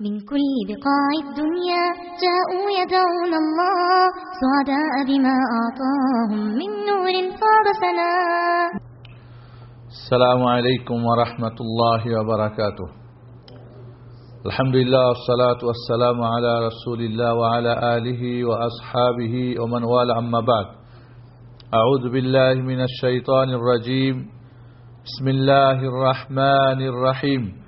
من كل بقاع الدنيا جاءوا يدعون الله سعداء بما أعطاهم من نور فاض سنا السلام عليكم ورحمة الله وبركاته. الحمد لله والصلاة والسلام على رسول الله وعلى آله وأصحابه ومن والى أما بعد. أعوذ بالله من الشيطان الرجيم. بسم الله الرحمن الرحيم.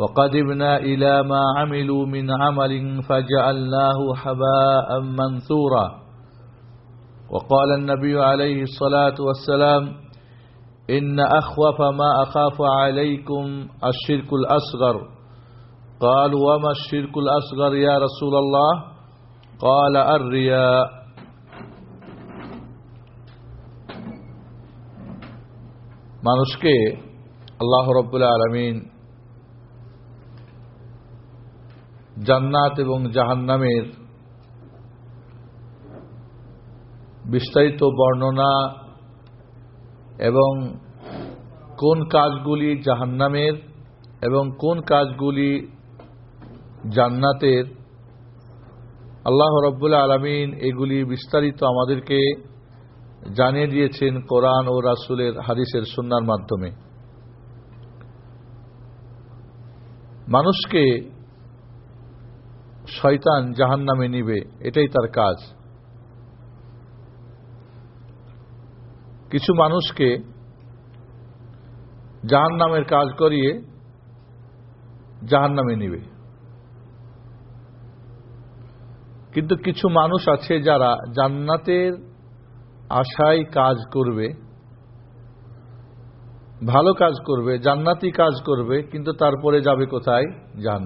وقدمنا إلى ما عملوا من عمل فجعلناه حباء منثورا وقال النبي عليه الصلاة والسلام إن أخوف ما أخاف عليكم الشرك الأصغر قالوا وما الشرك الأصغر يا رسول الله قال الرياء মানুষকে আল্লাহ রব্বুল্লা আলমিন জান্নাত এবং জাহান্নামের বিস্তারিত বর্ণনা এবং কোন কাজগুলি জাহান্নামের এবং কোন কাজগুলি জান্নাতের, আল্লাহ রব্বুল্লা আলমিন এগুলি বিস্তারিত আমাদেরকে জানিয়ে দিয়েছেন কোরআন ও রাসুলের হাদিসের সুন্নার মাধ্যমে। মানুষকে শয়তান জাহান নামে নিবে, এটাই তার কাজ। কিছু মানুষকে জাহান নামের কাজ করিয়ে জাহান নামে নিবে। কিন্তু কিছু মানুষ আছে যারা জান্নাতের আশায় কাজ করবে, ভালো কাজ করবে, জান্নাতি কাজ করবে, কিন্তু তারপরে যাবে কোথায়? জাহান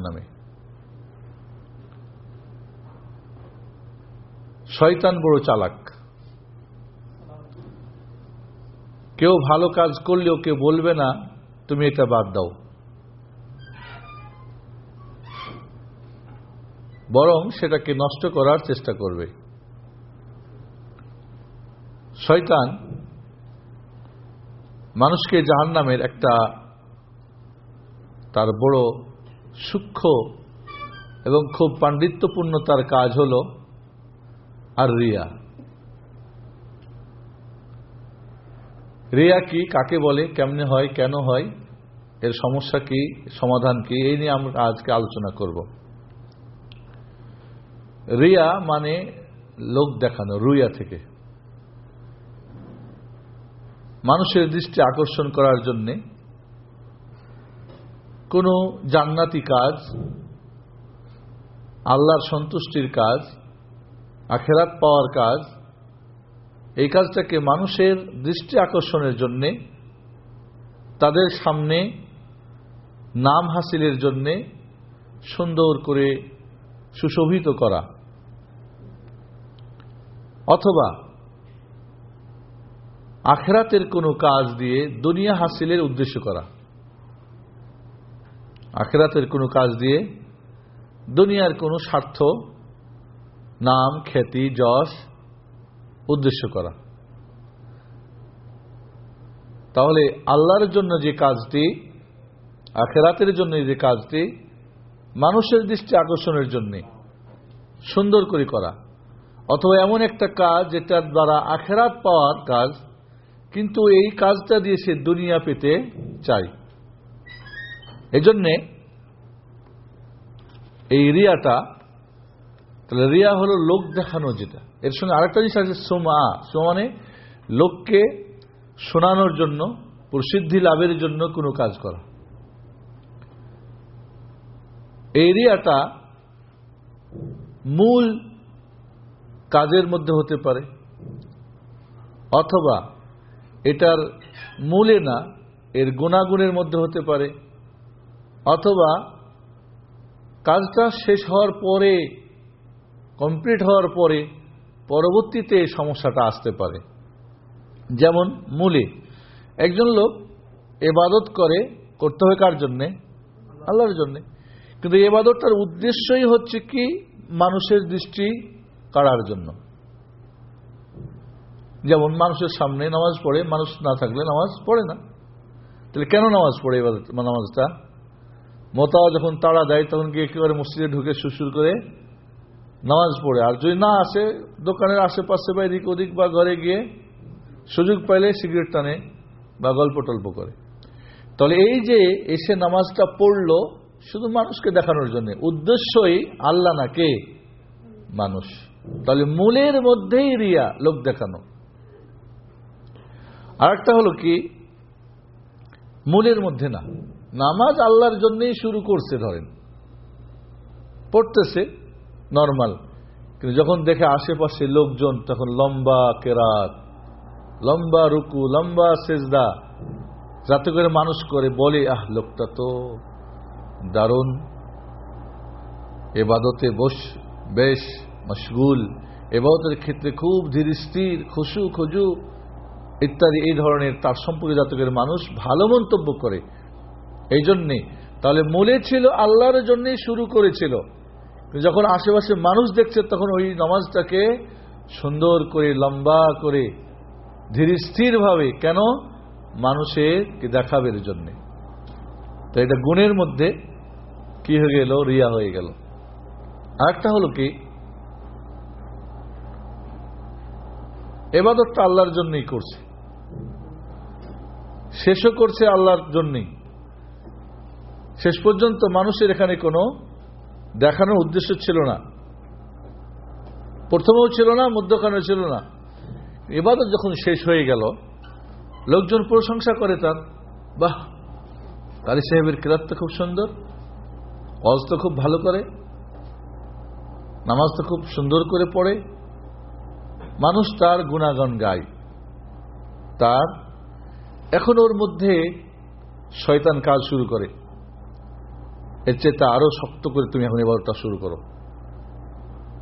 শয়তান বড় চালাক। কেউ ভালো কাজ করলেও কেউ বলবে না, তুমি এটা বাদ দাও। বরং সেটাকে নষ্ট করার চেষ্টা করবে। শয়তান মানুষকে জাহান নামের একটা তার বড় সূক্ষ্ম এবং খুব পাণ্ডিত্যপূর্ণ তার কাজ হল আর রিয়া রিয়া কি, কাকে বলে, কেমনে হয়, কেন হয়, এর সমস্যা কি, সমাধান কি, এই নিয়ে আমরা আজকে আলোচনা করব। রিয়া মানে লোক দেখানো, রুইয়া থেকে। মানুষের দৃষ্টি আকর্ষণ করার জন্যে কোনো জান্নাতি কাজ, আল্লাহর সন্তুষ্টির কাজ আখেরাত পাওয়ার কাজ, এই কাজটাকে মানুষের দৃষ্টি আকর্ষণের জন্যে, তাদের সামনে নাম হাসিলের জন্যে সুন্দর করে সুশোভিত করা। অথবা আখেরাতের কোনো কাজ দিয়ে দুনিয়া হাসিলের উদ্দেশ্য করা। আখেরাতের কোনো কাজ দিয়ে দুনিয়ার কোনো স্বার্থ নাম, খ্যাতি, যশ উদ্দেশ্য করা। তাহলে আল্লাহর জন্য যে কাজটি, আখেরাতের জন্য যে কাজটি, মানুষের দৃষ্টি আকর্ষণের জন্য সুন্দর করে করা। অথবা এমন একটা কাজ যেটার দ্বারা আখেরাত পাওয়ার কাজ, কিন্তু এই কাজটা দিয়ে সে দুনিয়া পেতে চাই এজন্যে এই রিয়াটা তাহলে রিয়া হলো লোক দেখানো যেটা। এর সঙ্গে আরেকটা জিনিস আছে, সোমা। সোমানে লোককে শোনানোর জন্য, প্রসিদ্ধি লাভের জন্য কোনো কাজ করা। এই রিয়াটা মূল কাজের মধ্যে হতে পারে, অথবা এটার মূলে না, এর গুণাগুণের মধ্যে হতে পারে, অথবা কাজটা শেষ হওয়ার পরে কমপ্লিট হওয়ার পরে পরবর্তীতে সমস্যাটা আসতে পারে। যেমন মূলে। একজন লোক এবাদত করে, করতে হয় কার জন্যে? আল্লাহর জন্যে। কিন্তু এবাদতটার উদ্দেশ্যই হচ্ছে কি? মানুষের দৃষ্টি কাড়ার জন্য। যেমন মানুষের সামনে নামাজ পড়ে, মানুষ না থাকলে নামাজ পড়ে না। তাহলে কেন নামাজ পড়ে নামাজটা? মোতাও যখন তাড়া দেয়, তখন গিয়ে একেবারে মসজিদে ঢুকে শুশুর করে নামাজ পড়ে। আর যদি না আসে, দোকানের আশেপাশে বা এদিক ওদিক বা ঘরে গিয়ে সুযোগ পাইলে সিগারেট টানে বা গল্প টল্প করে। তাহলে এই যে এসে নামাজটা পড়ল, শুধু মানুষকে দেখানোর জন্য, উদ্দেশ্যই আল্লাহ না কে? মানুষ। তাহলে মূলের মধ্যেই রিয়া, লোক দেখানো। আর একটা হলো কি, মূলের মধ্যে না। নামাজ আল্লাহর জন্যই শুরু করছে, ধরেন। পড়তেছে নর্মাল। কিন্তু যখন দেখে আশেপাশে লোকজন, তখন লম্বা কেরাত, লম্বা রুকু, লম্বা সেজদা, যাতে করে মানুষ করে, বলে, আহ, লোকটা তো দারুণ। এবাদতে বস, বেশ মশগুল। এবাদতের ক্ষেত্রে খুব ধীর স্থির, খুশু, খুজু, ইত্যাদি, এই ধরনের তার সম্পর্কে যাতে করে মানুষ ভালো মন্তব্য করে। এই জন্যে, তাহলে মূলে ছিল আল্লাহর জন্যই শুরু করেছিল। যখন আশেপাশে মানুষ দেখছে, তখন ওই নামাজটাকে সুন্দর করে, লম্বা করে, ধীর স্থিরভাবে, কেন? মানুষের দেখাবের জন্যে। তো এটা গুণের মধ্যে কি হয়ে গেল? রিয়া হয়ে গেল। আরেকটা হলো কি? এবাদতটা আল্লাহর জন্যই করছে। শেষও করছে আল্লাহর জন্যই। শেষ পর্যন্ত মানুষের এখানে কোনো দেখানোর উদ্দেশ্য ছিল না। প্রথমেও ছিল না, মধ্যখানেও ছিল না। এবাদত যখন শেষ হয়ে গেল, লোকজন প্রশংসা করে তার। বাহ, কালী সাহেবের কিরাত তো খুব সুন্দর অজ তো খুব ভালো করে, নামাজ তো খুব সুন্দর করে পড়ে। মানুষ তার গুণাগণ গায়। তার এখন ওর মধ্যে শয়তান কাজ শুরু করে। এর চেয়ে তা আরও শক্ত করে তুমি এখন এবারটা শুরু করো।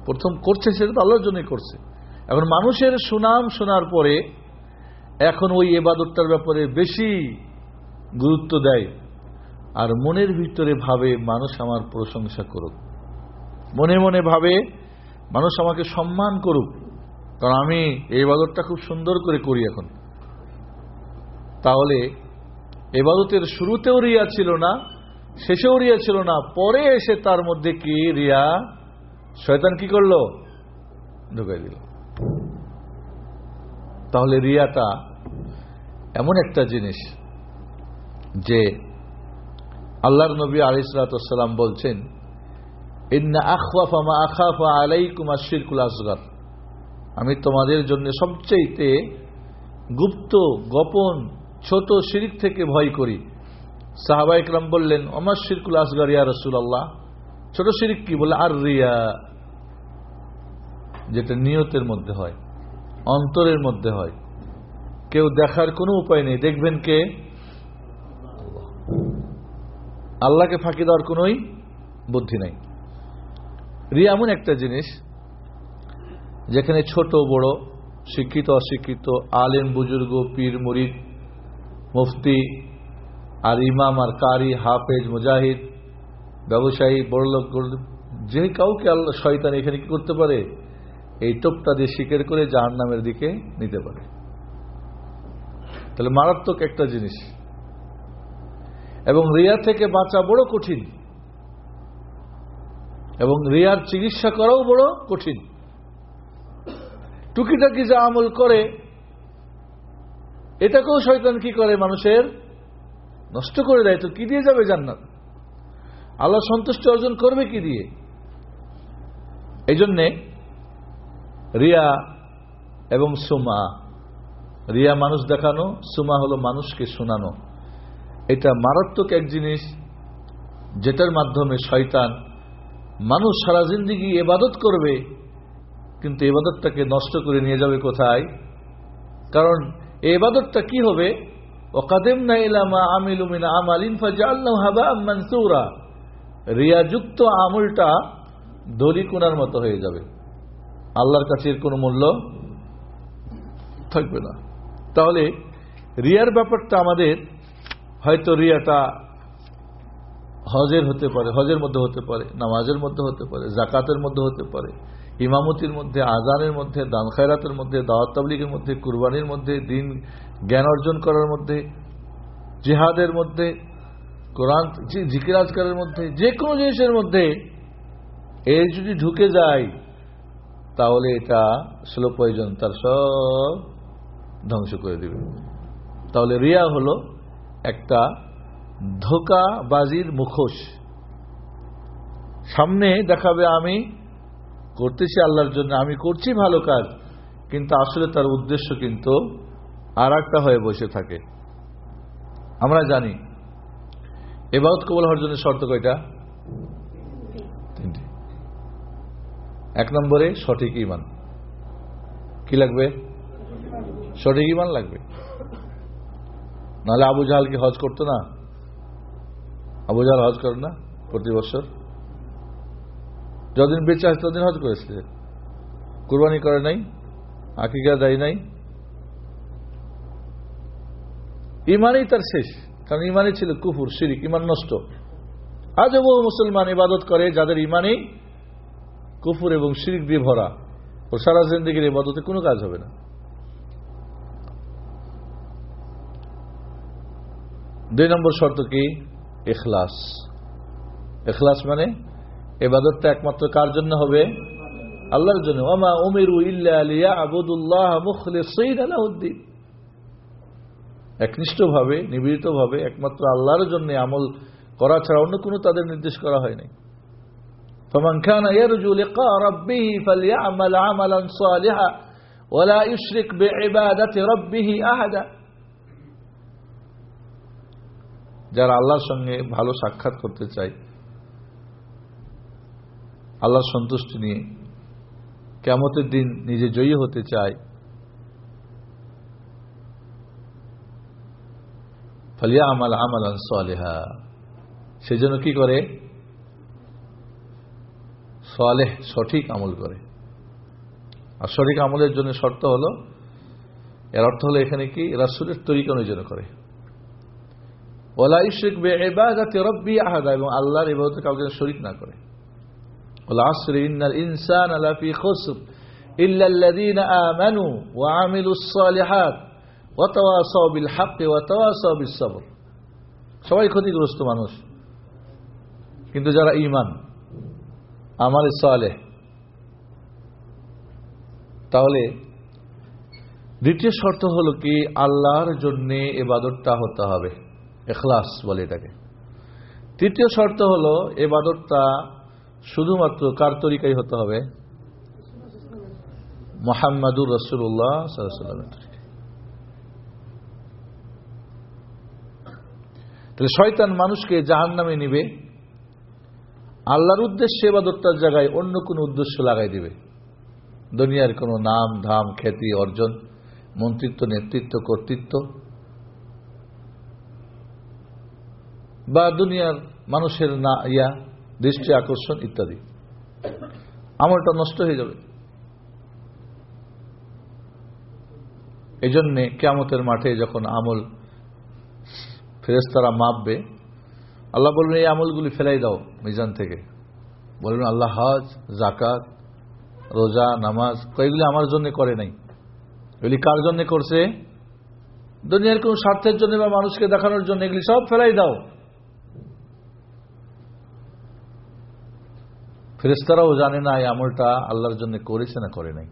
প্রথম করছে সেটা তো আল্লাহর জন্যই করছে। এখন মানুষের সুনাম শোনার পরে এখন ওই এবাদতটার ব্যাপারে বেশি গুরুত্ব দেয়। আর মনের ভিতরে ভাবে মানুষ আমার প্রশংসা করুক। মনে মনে ভাবে মানুষ আমাকে সম্মান করুক। কারণ আমি এই বাদতটা খুব সুন্দর করে করি এখন। তাহলে এবাদতের শুরুতেও রিয়া ছিল না শেষেও রিয়া ছিল না। পরে এসে তার মধ্যে কি রিয়া? শয়তান কি করল? ঢুকাই দিল। তাহলে রিয়াটা এমন একটা জিনিস যে আল্লাহর নবী আলিসালাম বলছেন, ইন্না আখওয়াফা মা আখাফা আলাইকুম আশিরকুল আসগার। আমি তোমাদের জন্য সবচেয়ে গুপ্ত, গোপন, ছোট শিরিক থেকে ভয় করি। সাহাবা ইকরাম বললেন অমার শিরকুল আসগার ইয়া রসুল আল্লাহ ছোট শিরিক কি বলে, আর রিয়া। যেটা নিয়তের মধ্যে হয়, অন্তরের মধ্যে হয়। কেউ দেখার কোনো উপায় নেই। দেখবেন কে? আল্লাহকে ফাঁকি দেওয়ার কোনোই বুদ্ধি নাই। রিয়া এমন একটা জিনিস, যেখানে ছোট, বড়, শিক্ষিত, অশিক্ষিত, আলেম, বুজুর্গ, পীর, মুরিদ, মুফতি আর ইমাম, আর কারি, হাফেজ, মুজাহিদ ব্যবসায়ী বড়লোক যে কাউকে আল্লাহ শয়তান এখানে কি করতে পারে? এই টোপটা দিয়ে শিকার করে জাহান নামের দিকে নিতে পারে। তাহলে মারাত্মক একটা জিনিস। এবং রিয়া থেকে বাঁচা বড় কঠিন। এবং রিয়ার চিকিৎসা করাও বড় কঠিন। টুকিটাকি যা আমল করে, এটাকেও শয়তান কি করে মানুষের? নষ্ট করে দেয়, তো কি দিয়ে যাবে জান্নাত? আল্লাহ সন্তুষ্টি অর্জন করবে কি দিয়ে? এই জন্যে রিয়া এবং সুমা, রিয়া মানুষ দেখানো, সুমা হলো মানুষকে শোনানো। এটা মারাত্মক এক জিনিস, যেটার মাধ্যমে শয়তান মানুষ সারা জিন্দিগি এবাদত করবে, কিন্তু এবাদতটাকে নষ্ট করে নিয়ে যাবে কোথায়? কারণ এবাদতটা কি হবে? ওকাদেম না ইলামা আমিলুমিনা আমালিন ফাজাল্লাহ হাবা মানসুরা রিয়াযুক্ত আমলটা দলিকুনার মতো হয়ে যাবে। আল্লাহর কাছে এর কোনো মূল্য থাকবে না। তাহলে রিয়ার ব্যাপারটা আমাদের হয়তো রিয়াটা হজের হতে পারে, হজের মধ্যে হতে পারে, নামাজের মধ্যে হতে পারে জাকাতের মধ্যে হতে পারে, ইমামতির মধ্যে আজানের মধ্যে দান খায়রাতের মধ্যে দাওয়াত তাবলিগের মধ্যে, কুরবানির মধ্যে, দিন জ্ঞান অর্জন করার মধ্যে, জিহাদের মধ্যে, কোরআন জিকির আজকারের মধ্যে, যে কোনো জিনিসের মধ্যে এর যদি ঢুকে যায়, তাহলে এটা স্লো প্রয়োজন তার সব ধ্বংস করে দিবে। তাহলে রিয়া হলো একটা ধোকাবাজির মুখোশ। সামনে দেখাবে আমি করতেছি আল্লাহর জন্য, আমি করছি ভালো কাজ, কিন্তু আসলে তার উদ্দেশ্য কিন্তু আর একটা হয়ে বসে থাকে। আমরা জানি। এবাদত কবল হওয়ার জন্য শর্ত কয়টা? তিনটি। এক নম্বরে সঠিক ইমান কি লাগবে? সঠিক ইমান লাগবে। নাহলে আবু জাহাল কি হজ করতো না? আবু জাহাল হজ করে না প্রতি বছর? যতদিন বেঁচে আছে ততদিন হজ করেছে। কুরবানি করে নাই, আকিকা দেয় নাই ইমানই তার শেষ। কারণ ইমানই ছিল কুফুর, শিরিক, ইমান নষ্ট। আজও বহু মুসলমান ইবাদত করে যাদের ইমানই কুফুর এবং শিরিক দিয়ে ভরা। ও সারা জিন্দিগির ইবাদতে কোনো কাজ হবে না। দুই নম্বর শর্ত কি? এখলাস। এখলাস মানে এবাদতটা একমাত্র কার জন্য হবে? আল্লাহর জন্য। ওমা উমিরু ইল্লা আলিয়া আবুদুল্লাহ মুখলিসিন আলাউদ্দিন একনিষ্ঠভাবে নিবেদিতভাবে একমাত্র আল্লাহর জন্য আমল করা ছাড়া অন্য কোনো তাদের নির্দেশ করা হয়নি فمن كان يرجو لقاء ربه فليعمل عملا صالحا ولا يشرك بعبادة ربه أحدا যারা আল্লাহর সঙ্গে ভালো সাক্ষাৎ করতে চায় আল্লাহর সন্তুষ্টি নিয়ে কেমতের দিন নিজে জয়ী হতে চায় ফালিয়া আমাল আমাল সালেহা সেই জন্য কি করে? সালেহ সঠিক আমল করে। আর সঠিক আমলের জন্য শর্ত হলো, এর অর্থ হলো এখানে কি? রাসুলের তরিকা অনুযায়ী করে। ওলা ইশরিক বে এবাদাতে রব্বি আহাদা, এবং আল্লাহর ইবাদতে কাউকে শরিক না করে। ওলা আসরি ইনসান আলা ফি খুসর ইল্লা আল্লাযীনা আমানু ওয়া আমিলুস সালিহাত। সবাই ক্ষতিগ্রস্ত মানুষ। কিন্তু যারা ঈমান, আমাল সালেহ, তাহলে দ্বিতীয় শর্ত হলো কি? আল্লাহর জন্য এবাদতটা হতে হবে। এখলাস বলে এটাকে। তৃতীয় শর্ত হলো এবাদতটা শুধুমাত্র কার তরিকাই হতে হবে? মোহাম্মদুর রসুল্লাহ সাল্লামের তরিকায় তাহলে শয়তান মানুষকে জাহান নামে নিবে, আল্লাহর উদ্দেশ্যে এবাদতটার জায়গায় অন্য কোনো উদ্দেশ্য লাগাই দিবে। দুনিয়ার কোনো নাম, ধাম, খ্যাতি, অর্জন, মন্ত্রিত্ব, নেতৃত্ব, কর্তৃত্ব, বা দুনিয়ার মানুষের না, ইয়া, দৃষ্টি আকর্ষণ ইত্যাদি। আমলটা নষ্ট হয়ে যাবে। এজন্যে জন্যে কেমতের মাঠে যখন আমল ফেরেস্তারা মাপবে। আল্লাহ বলবেন এই আমলগুলি ফেলাই দাও মিজান থেকে। বলবেন আল্লাহ হজ জাকাত রোজা, নামাজ কয়েকগুলি আমার জন্য করে নাই। এগুলি কার জন্য করছে? দুনিয়ার কোন স্বার্থের জন্য বা মানুষকে দেখানোর জন্য এগুলি সব ফেলাই দাও। ফেরেস্তারাও জানে না এই আমলটা আল্লাহর জন্য করেছে না করে নাই।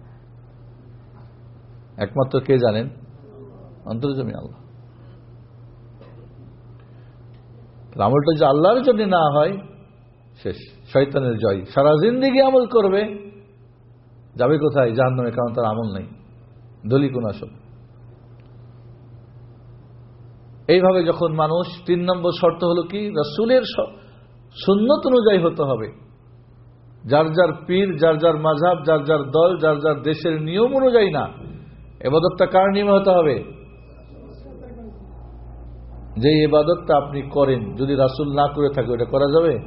একমাত্র কে জানেন? অন্তর্জমি আল্লাহ। আমলটা যে আল্লাহর জন্য না হয়, শেষ। শৈতানের জয়। সারা জিন্দিগি আমল করবে। যাবে কোথায়? যার নামে কারণ তার আমল নেই। দলি কোন আসল? এইভাবে যখন মানুষ তিন নম্বর শর্ত হলো কি? রসুলের সুন্নত অনুযায়ী হতে হবে। যার যার পীর, যার যার মাঝাব যার যার দল, যার যার দেশের নিয়ম অনুযায়ী না। এবাদতটা কার নিয়মে হতে হবে? যে এবাদতটা আপনি করেন, যদি রাসুল না করে থাকে, ওটা করা যাবে?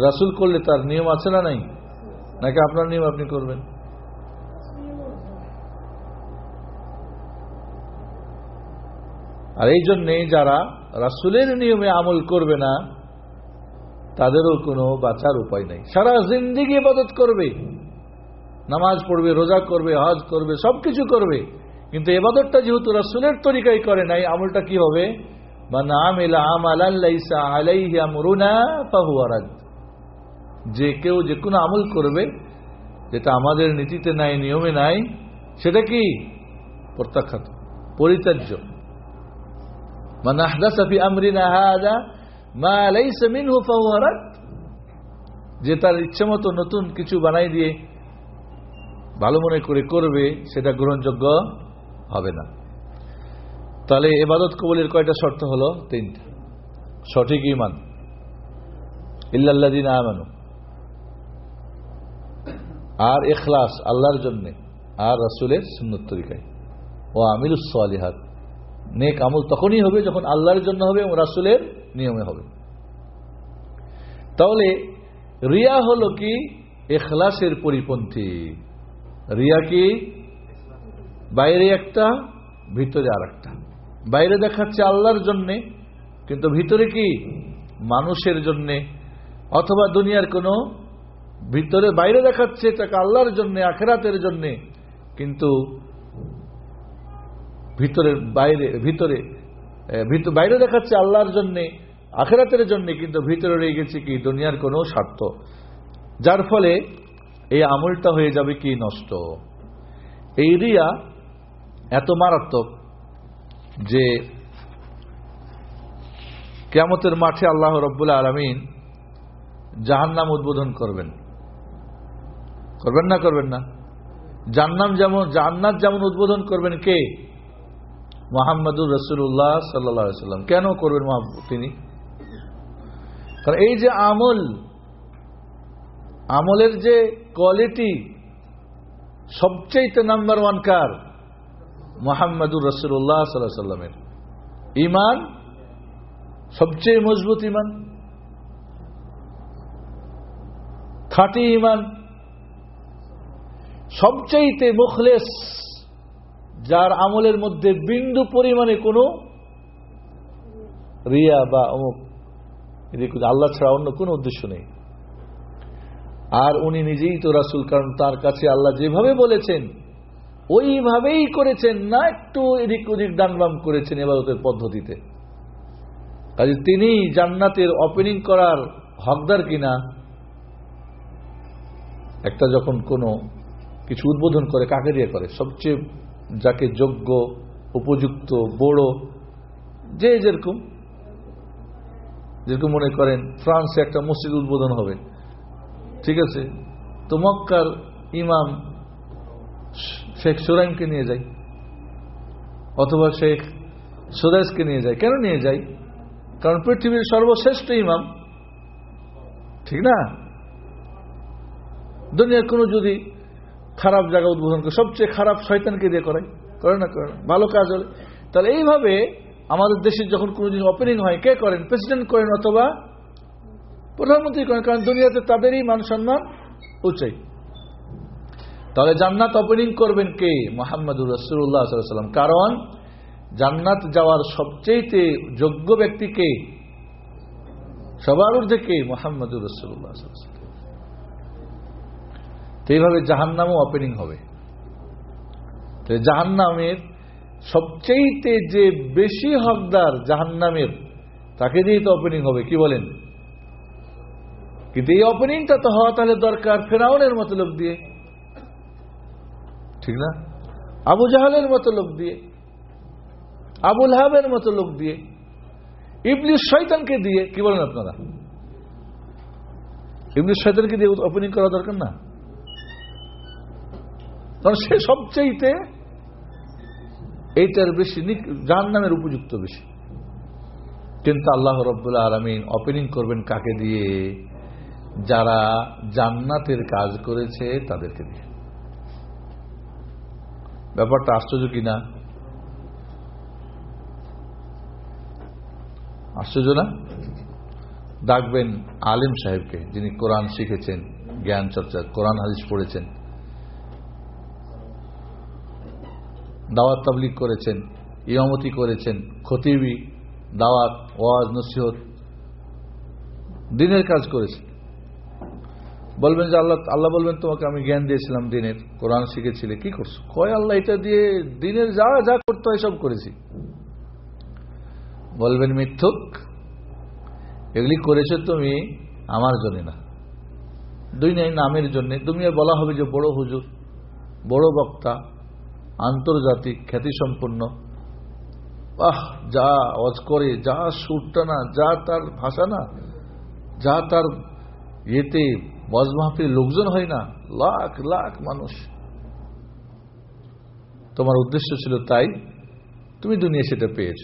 রাসুল করলে তার নিয়ম আছে না নাই? নাকি আপনার নিয়ম আপনি করবেন? আর এই জন্যে যারা রাসুলের নিয়মে আমল করবে না, তাদেরও কোনো বাঁচার উপায় নাই। সারা জিন্দিগি ইবাদত করবে। নামাজ পড়বে, রোজা করবে, হজ করবে, সবকিছু করবে। কিন্তু এবাদতটা যেহেতু রাসুলের তরিকায় করে নাই, আমলটা কি হবে যে কেউ যে কোনো আমল করবে, যেটা আমাদের নীতিতে নাই, নিয়মে নাই, সেটা কি? প্রত্যাখ্যাত, পরিত্যাজ্য। মান আহদাসা ফি আমরিনা রাদ। যে তার ইচ্ছে মতো নতুন কিছু বানাই দিয়ে, ভালো মনে করে করবে, সেটা গ্রহণযোগ্য হবে না। তাহলে এবাদত কবলের কয়টা শর্ত হলো? তিনটা। সঠিক ইমান ইল্লাল্লাদিন আমানু। আর এখলাস আল্লাহর জন্যে। আর রাসুলের সুন্নত তরিকায়। ও আমিরুস আলিহাত নেক আমল তখনই হবে যখন আল্লাহর জন্য হবে এবং রাসুলের নিয়মে হবে। তাহলে রিয়া হলো কি? এখলাসের পরিপন্থী। রিয়া কি? বাইরে একটা, ভিতরে আর একটা বাইরে দেখাচ্ছে আল্লাহর জন্যে, কিন্তু ভিতরে কি? মানুষের জন্যে। অথবা দুনিয়ার কোনো, ভিতরে বাইরে দেখাচ্ছে এটাকে আল্লাহর জন্যে, আখেরাতের জন্যে। কিন্তু ভিতরের বাইরে, ভিতরে বাইরে দেখাচ্ছে আল্লাহর জন্যে, আখেরাতের জন্যে, কিন্তু ভিতরে রয়ে গেছে কি? দুনিয়ার কোনো স্বার্থ। যার ফলে এই আমলটা হয়ে যাবে কি? নষ্ট। এই রিয়া এত মারাত্মক যে কেমতের মাঠে আল্লাহ রব্বুল আলমিন জাহান্নাম উদ্বোধন করবেন। করবেন না করবেন না? জান্নাম যেমন, জান্নাত যেমন উদ্বোধন করবেন কে? মোহাম্মদুর রসুল্লাহ সাল্লা সাল্লাম কেন করবেন তিনি? কারণ এই যে আমল, আমলের যে কোয়ালিটি সবচেয়ে নাম্বার ওয়ান কার? মোহাম্মদুর রসুল্লাহ সাল্লাহ সাল্লামের ইমান সবচেয়ে মজবুত ইমান খাঁটি ইমান সবচাইতে মুখলেস, যার আমলের মধ্যে বিন্দু পরিমাণে কোনো রিয়া বা অমুক আল্লাহ ছাড়া অন্য কোনো উদ্দেশ্য নেই। আর উনি নিজেই তো রাসুল, কারণ তার কাছে আল্লাহ যেভাবে বলেছেন ওইভাবেই করেছেন, না একটু এদিক ওদিক ডানবাম করেছেন এবাদতের পদ্ধতিতে। কাজে তিনি জান্নাতের ওপেনিং করার হকদার কিনা, একটা যখন কোনো কিছু উদ্বোধন করে, কাকে দিয়ে করে? সবচেয়ে যাকে যোগ্য, উপযুক্ত, বড়, যে যেরকম যেরকম মনে করেন, ফ্রান্সে একটা মসজিদ উদ্বোধন হবে। ঠিক আছে? তো মক্কার ইমাম শেখ সুরাইমকে নিয়ে যাই অথবা শেখ সুদাইসকে নিয়ে যায়। কেন নিয়ে যাই কারণ পৃথিবীর সর্বশ্রেষ্ঠ ইমাম। ঠিক না? দুনিয়ার কোনো যদি খারাপ জায়গা উদ্বোধন করে, সবচেয়ে খারাপ শয়তানকে দিয়ে করায়, করে না, করে ভালো কাজ হলে। তাহলে এইভাবে আমাদের দেশে যখন কোনো জিনিস ওপেনিং হয়, কে করেন? প্রেসিডেন্ট করেন অথবা প্রধানমন্ত্রী করেন, কারণ দুনিয়াতে তাদেরই মান সম্মান উচ্চাই তাহলে জান্নাত ওপেনিং করবেন কে? মোহাম্মদুর রসুল্লাহ সাল্লাম কারণ জান্নাত যাওয়ার সবচেয়ে যোগ্য ব্যক্তি কে? সবার ঊর্ধ্বে কে? মোহাম্মদুর রসুল্লাহ তো এইভাবে জাহান্নামও ওপেনিং হবে। তো জাহান্নামের সবচেয়ে যে বেশি হকদার জাহান্নামের, তাকে দিয়েই তো ওপেনিং হবে, কি বলেন? কিন্তু এই ওপেনিংটা তো হওয়া তাহলে দরকার ফেরাউনের মতো লোক দিয়ে। ঠিক না? আবু জাহালের মতো লোক দিয়ে আবুল হাবের মতো লোক দিয়ে ইবলিশ শৈতানকে দিয়ে, কি বলেন আপনারা? ইবলিশ শৈতানকে দিয়ে ওপেনিং করা দরকার না? কারণ সে সবচেয়ে এইটার বেশি জাহান নামের উপযুক্ত বেশি। কিন্তু আল্লাহ রব্বুল্লাহ আলমিন ওপেনিং করবেন কাকে দিয়ে? যারা জান্নাতের কাজ করেছে তাদেরকে দিয়ে। ব্যাপারটা আশ্চর্য কিনা? আশ্চর্য না? ডাকবেন আলিম সাহেবকে, যিনি কোরআন শিখেছেন, জ্ঞান চর্চা, কোরআন হাদিস পড়েছেন। দাওয়াত তাবলিক করেছেন, ইমামতি করেছেন, খতিবি, দাওয়াত, ওয়াজ, নসিহত, দিনের কাজ করেছেন। বলবেন যে আল্লাহ আল্লাহ বলবেন, তোমাকে আমি জ্ঞান দিয়েছিলাম দিনের। কোরআন শিখেছিলে। কি করছ? কয়, আল্লাহ, এটা দিয়ে দিনের যা যা করতে হয় সব করেছি। বলবেন, মিথ্যুক। এগুলি করেছ তুমি আমার জন্য না। দুই নাই, নামের জন্য। তুমি বলা হবে যে বড় হুজুর, বড় বক্তা, আন্তর্জাতিক, খ্যাতিসম্পন্ন। আহ যা অজ করে, যা সুরটা না, যা তার ভাষা না, যা তার ইয়েতে বজ মাহফিল লোকজন হয় না, লাখ লাখ মানুষ। তোমার উদ্দেশ্য ছিল তাই, তুমি দুনিয়া সেটা পেয়েছ।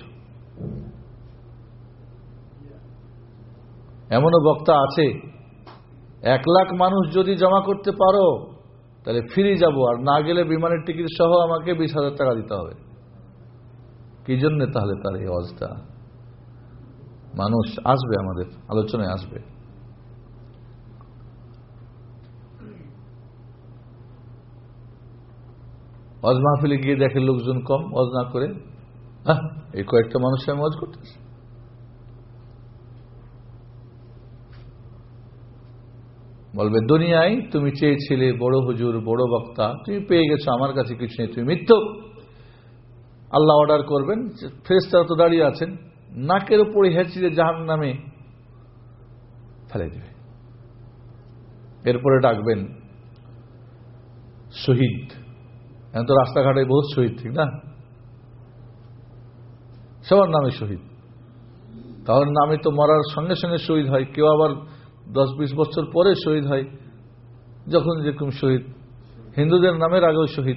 এমনও বক্তা আছে, এক লাখ মানুষ যদি জমা করতে পারো, তাহলে ফিরে যাব, আর না গেলে বিমানের টিকিট সহ আমাকে বিশ হাজার টাকা দিতে হবে। কি জন্যে তাহলে তার এই অবস্থা মানুষ আসবে আমাদের, আলোচনায় আসবে। অজ মাহফিলে গিয়ে দেখে লোকজন কম অজ না করে। হ্যাঁ এই কয়েকটা মানুষ আমি অজ করতেছি বলবে, দুনিয়ায় তুমি চেয়েছিলে বড় হুজুর, বড় বক্তা, তুমি পেয়ে গেছো, আমার কাছে কিছু নেই, তুমি মিথ্য। আল্লাহ অর্ডার করবেন ফ্রেস্তারা তো দাঁড়িয়ে আছেন, নাকের উপরে হেঁচিয়ে জাহান নামে ফেলে দেবে। এরপরে ডাকবেন, শহীদ এখন তো রাস্তাঘাটে বহুত শহীদ, ঠিক না? সবার নামে শহীদ। তাহলে নামে তো মরার সঙ্গে সঙ্গে শহীদ হয়, কেউ আবার দশ বিশ বছর পরে শহীদ হয়, যখন যেরকম শহীদ। হিন্দুদের নামের আগেও শহীদ।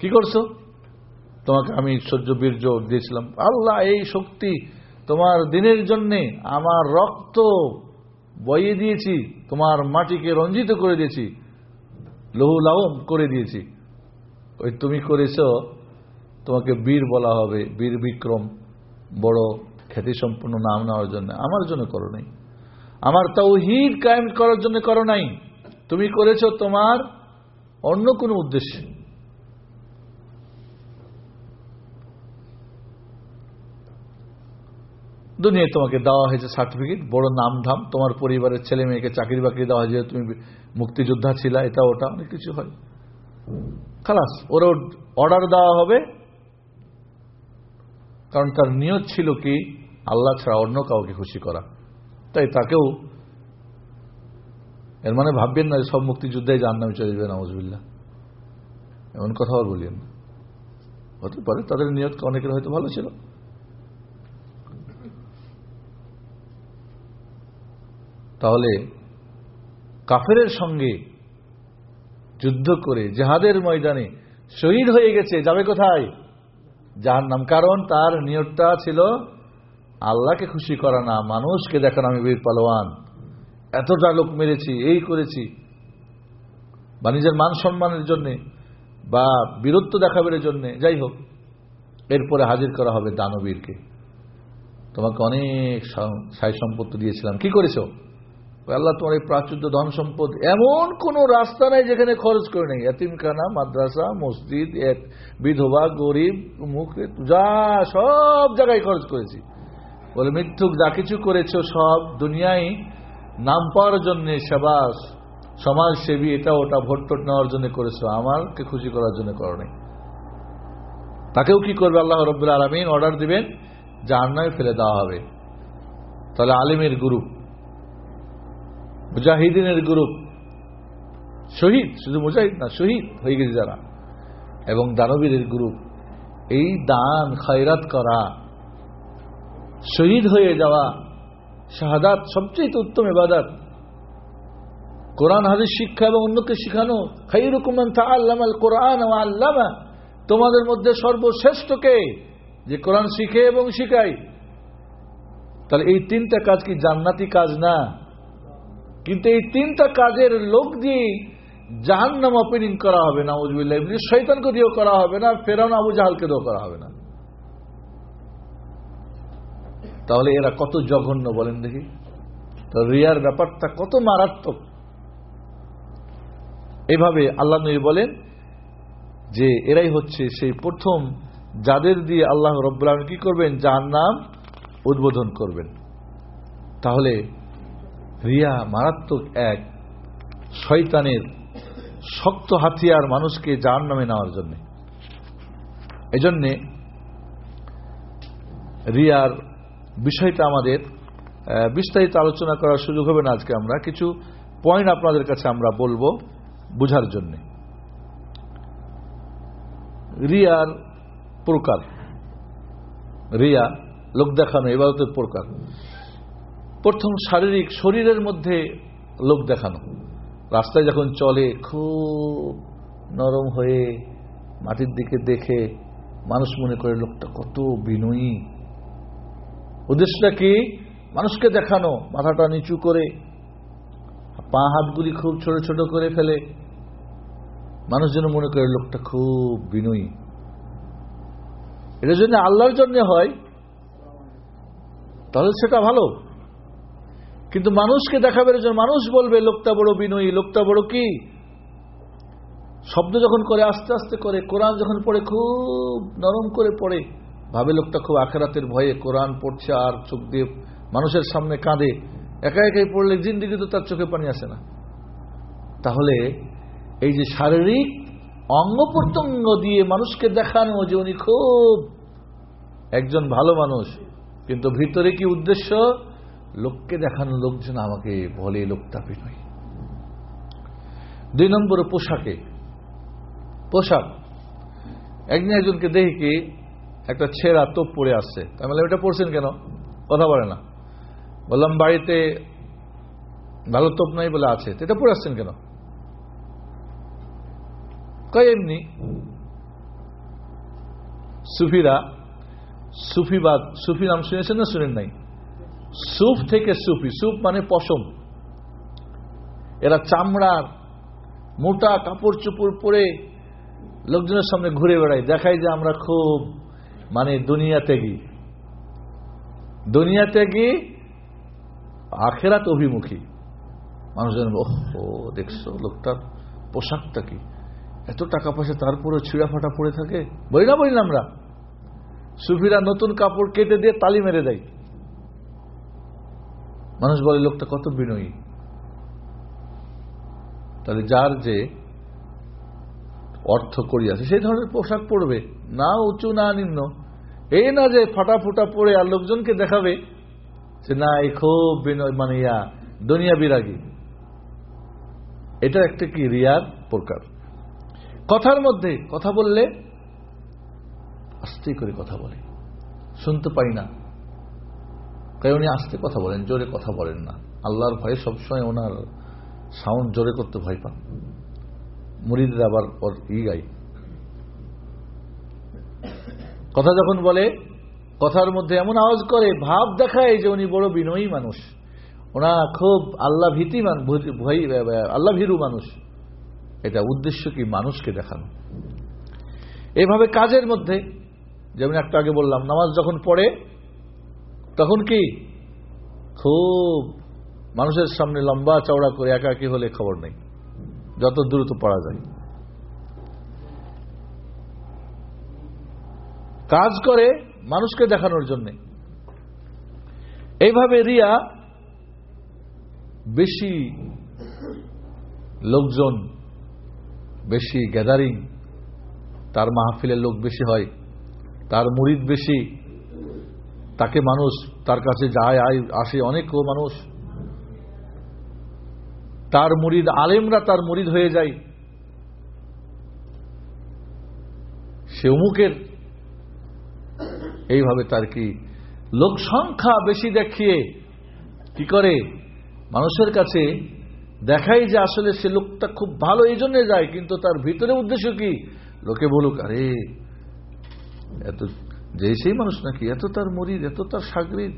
কি করছ? তোমাকে আমি সহ্য বীর্য দিয়েছিলাম। আল্লাহ, এই শক্তি তোমার দিনের জন্যে আমার রক্ত বইয়ে দিয়েছি, তোমার মাটিকে রঞ্জিত করে দিয়েছি। লহু লাহম করে দিয়েছি। ওই তুমি করেছ, তোমাকে বীর বলা হবে, বীর বিক্রম, বড় খ্যাতিসম্পন্ন নাম নেওয়ার জন্য। আমার জন্য করো নাই। আমার তৌহিদ কায়েম করার জন্য করো নাই। তুমি করেছ তোমার অন্য কোনো উদ্দেশ্যে। দুনিয়ায় তোমাকে দেওয়া হয়েছে সার্টিফিকেট বড় নাম ধাম তোমার পরিবারের ছেলে মেয়েকে চাকরি বাকরি দেওয়া হয়েছে, তুমি মুক্তিযোদ্ধা ছিলা, এটা, ওটা, অনেক কিছু হয়। খালাস ওর অর্ডার দেওয়া হবে। কারণ তার নিয়ত ছিল কি, আল্লাহ ছাড়া অন্য কাউকে খুশি করা। তাই তাকেও এর মানে ভাববেন না যে সব মুক্তিযুদ্ধায় যার নামে চলে যাবে নজবিল্লা এমন কথা আর বলিয়েন না। হতে পারে তাদের নিয়ত অনেকের হয়তো ভালো ছিল। তাহলে কাফেরের সঙ্গে যুদ্ধ করে জেহাদের ময়দানে শহীদ হয়ে গেছে, যাবে কোথায়? যার নাম কারণ তার নিয়তটা ছিল আল্লাহকে খুশি করা না, মানুষকে দেখান, আমি বীর পালোয়ান। এতটা লোক মেরেছি, এই করেছি। বা নিজের মান সম্মানের জন্যে বা বীরত্ব দেখাবের জন্যে, যাই হোক, এরপরে হাজির করা হবে দানবীরকে। তোমাকে অনেক সাই সম্পত্তি দিয়েছিলাম। কি করেছ? আল্লাহ তোমার এই প্রাচুর্য ধন সম্পদ এমন কোন রাস্তা নাই যেখানে খরচ করে নেই। এতিমখানা, মাদ্রাসা, মসজিদ, এক বিধবা, গরিব, মুখ, যা সব জায়গায় খরচ করেছি। বলে মৃত্যুক যা কিছু করেছ সব দুনিয়ায় নাম পাওয়ার জন্য সেবাস, সমাজসেবী, এটা ওটা ভোট টোট নেওয়ার জন্য করেছ, আমারকে খুশি করার জন্য করো নাই তাকেও কি করবে আল্লাহ রব্বুল আলমিন? অর্ডার দিবেন যার নয় ফেলে দেওয়া হবে। তাহলে আলিমের গ্রুপ মুজাহিদিনের গ্রুপ। শহীদ, শুধু মুজাহিদ না, শহীদ হয়ে গেছে যারা। এবং দানবীরের গ্রুপ। এই দান, খয়রাত করা, শহীদ হয়ে যাওয়া, শাহাদাত সবচেয়ে উত্তম এবাদাত কোরআন হাজির শিক্ষা এবং অন্যকে শিখানো খাই রকম আল কোরআন ও আল্লামা। তোমাদের মধ্যে সর্বশ্রেষ্ঠকে যে কোরআন শিখে এবং শিখাই তাহলে এই তিনটা কাজ কি জান্নাতি কাজ না? কিন্তু এই তিনটা কাজের লোক দিয়ে জাহান নাম ওপেনিং করা হবে না উজবিল্লাহ শৈতানকে দিয়েও করা হবে না, ফেরাউন আবু জাহালকে দিয়েও করা হবে না। তাহলে এরা কত জঘন্য বলেন দেখি। তো রিয়ার ব্যাপারটা কত মারাত্মক। এভাবে আল্লাহ নবী বলেন যে এরাই হচ্ছে সেই প্রথম যাদের দিয়ে আল্লাহ রব্বুল কি করবেন? যার নাম উদ্বোধন করবেন। তাহলে রিয়া মারাত্মক এক শয়তানের শক্ত হাতিয়ার মানুষকে যার নামে নেওয়ার জন্য। এজন্যে রিয়ার বিষয়টা আমাদের বিস্তারিত আলোচনা করার সুযোগ হবে না আজকে আমরা। কিছু পয়েন্ট আপনাদের কাছে আমরা বলব বুঝার জন্য। রিয়ার প্রকার। রিয়া লোক দেখানো এবারতের প্রকার। প্রথম শারীরিক শরীরের মধ্যে লোক দেখানো। রাস্তায় যখন চলে, খুব নরম হয়ে মাটির দিকে দেখে মানুষ মনে করে, লোকটা কত বিনয়ী। উদ্দেশ্যটা কি? মানুষকে দেখানো, মাথাটা নিচু করে, পা হাতগুলি খুব ছোট ছোট করে ফেলে। মানুষ যেন মনে করে, লোকটা খুব বিনয়ী। এটা যদি আল্লাহর জন্য হয়। তাহলে সেটা ভালো। কিন্তু মানুষকে দেখাবার জন্য মানুষ বলবে, লোকটা বড় বিনয়ী, লোকটা বড় কি? শব্দ যখন করে, আস্তে আস্তে করে, কোরআন যখন পড়ে, খুব নরম করে পড়ে, ভাবে লোকটা খুব আখেরাতের ভয়ে, কোরআন পড়ছে আর চোখ দিয়ে মানুষের সামনে কাঁদে। একা একাই পড়লে জিন্দিগি তো তার চোখে পানি আসে না। তাহলে এই যে শারীরিক অঙ্গ প্রত্যঙ্গ দিয়ে মানুষকে দেখানো যে উনি খুব একজন ভালো মানুষ, কিন্তু ভিতরে কি উদ্দেশ্য? লোককে দেখানো লোকজন আমাকে বলে লোকটা বিনয় দুই নম্বর পোশাকে। পোশাক। একদিন একজনকে দেখি কি একটা ছেঁড়া তোপ পরে আসছে। তাই বলে ওটা পড়ছেন কেন? কথা বলে না। বললাম, বাড়িতে ভালো তোপ নাই বলে আছে এটা পরে আসছেন কেন? কয়, এমনি সুফিরা সুফিবাদ সুফি নাম শুনেছেন না শুনেন নাই? সুফ থেকে সুফি সুফ মানে পশম। এরা চামড়ার মোটা কাপড় চুপড় পরে লোকজনের সামনে ঘুরে বেড়াই দেখাই যে আমরা খুব মানে দুনিয়া ত্যাগী। দুনিয়া ত্যাগী, আখেরাত অভিমুখী। মানুষজন ও দেখছ, লোকটার পোশাকটা কি? এত টাকা পয়সা তারপরে ছিঁড়া ফাটা পড়ে থাকে? বলি, না বলি না আমরা। সুফিরা নতুন কাপড় কেটে দিয়ে তালি মেরে দেয়। মানুষ বলে, লোকটা কত বিনয়ী? তাহলে যার যে অর্থ করি আছে সেই ধরনের পোশাক পরবে। না উঁচু, না নিম্ন। এই না যে ফাটা ফুটা পরে আর লোকজনকে দেখাবে যে না এই খুব বিনয় মানে ইয়া, দুনিয়া বিরাগী। এটা একটা কি রিয়ার প্রকার? কথার মধ্যে কথা বললে আস্তে করে কথা বলে। শুনতে পাই না। তাই উনি আস্তে কথা বলেন, জোরে কথা বলেন না। আল্লাহর ভয়ে সবসময় ওনার সাউন্ড জোরে করতে ভয় পান। মুড়িদের আবার ওর ই গাই কথা যখন বলে, কথার মধ্যে এমন আওয়াজ করে, ভাব দেখায় যে উনি বড় বিনয়ী মানুষ। ওনা খুব আল্লাহ ভীতি আল্লাহ ভীরু মানুষ। এটা উদ্দেশ্য কি মানুষকে দেখানো। এভাবে কাজের মধ্যে, যেমন একটা আগে বললাম, নামাজ যখন পড়ে তখন কি? খুব মানুষের সামনে লম্বা চওড়া করে একাকি হলে খবর নেই। যত দ্রুত পড়া যায়। কাজ করে মানুষকে দেখানোর জন্য। এইভাবে রিয়া বেশি লোকজন, বেশি গ্যাদারিং তার মাহফিলের লোক বেশি হয়, তার মুরিদ বেশি তাকে মানুষ তার কাছে যায়, আয়, আসে অনেক মানুষ। তার মুরিদ আলেমরা তার মুরিদ হয়ে যায়। সে অমুকের। এইভাবে তার কি? লোক সংখ্যা বেশি দেখিয়ে কি করে? মানুষের কাছে দেখাই যে আসলে সে লোকটা খুব ভালো এই জন্য যায়, কিন্তু তার ভিতরে উদ্দেশ্য কি? লোকে বলুক, আরে, এত যে সেই মানুষ নাকি? এত তার মরিদ, এত তার সাগরিদ,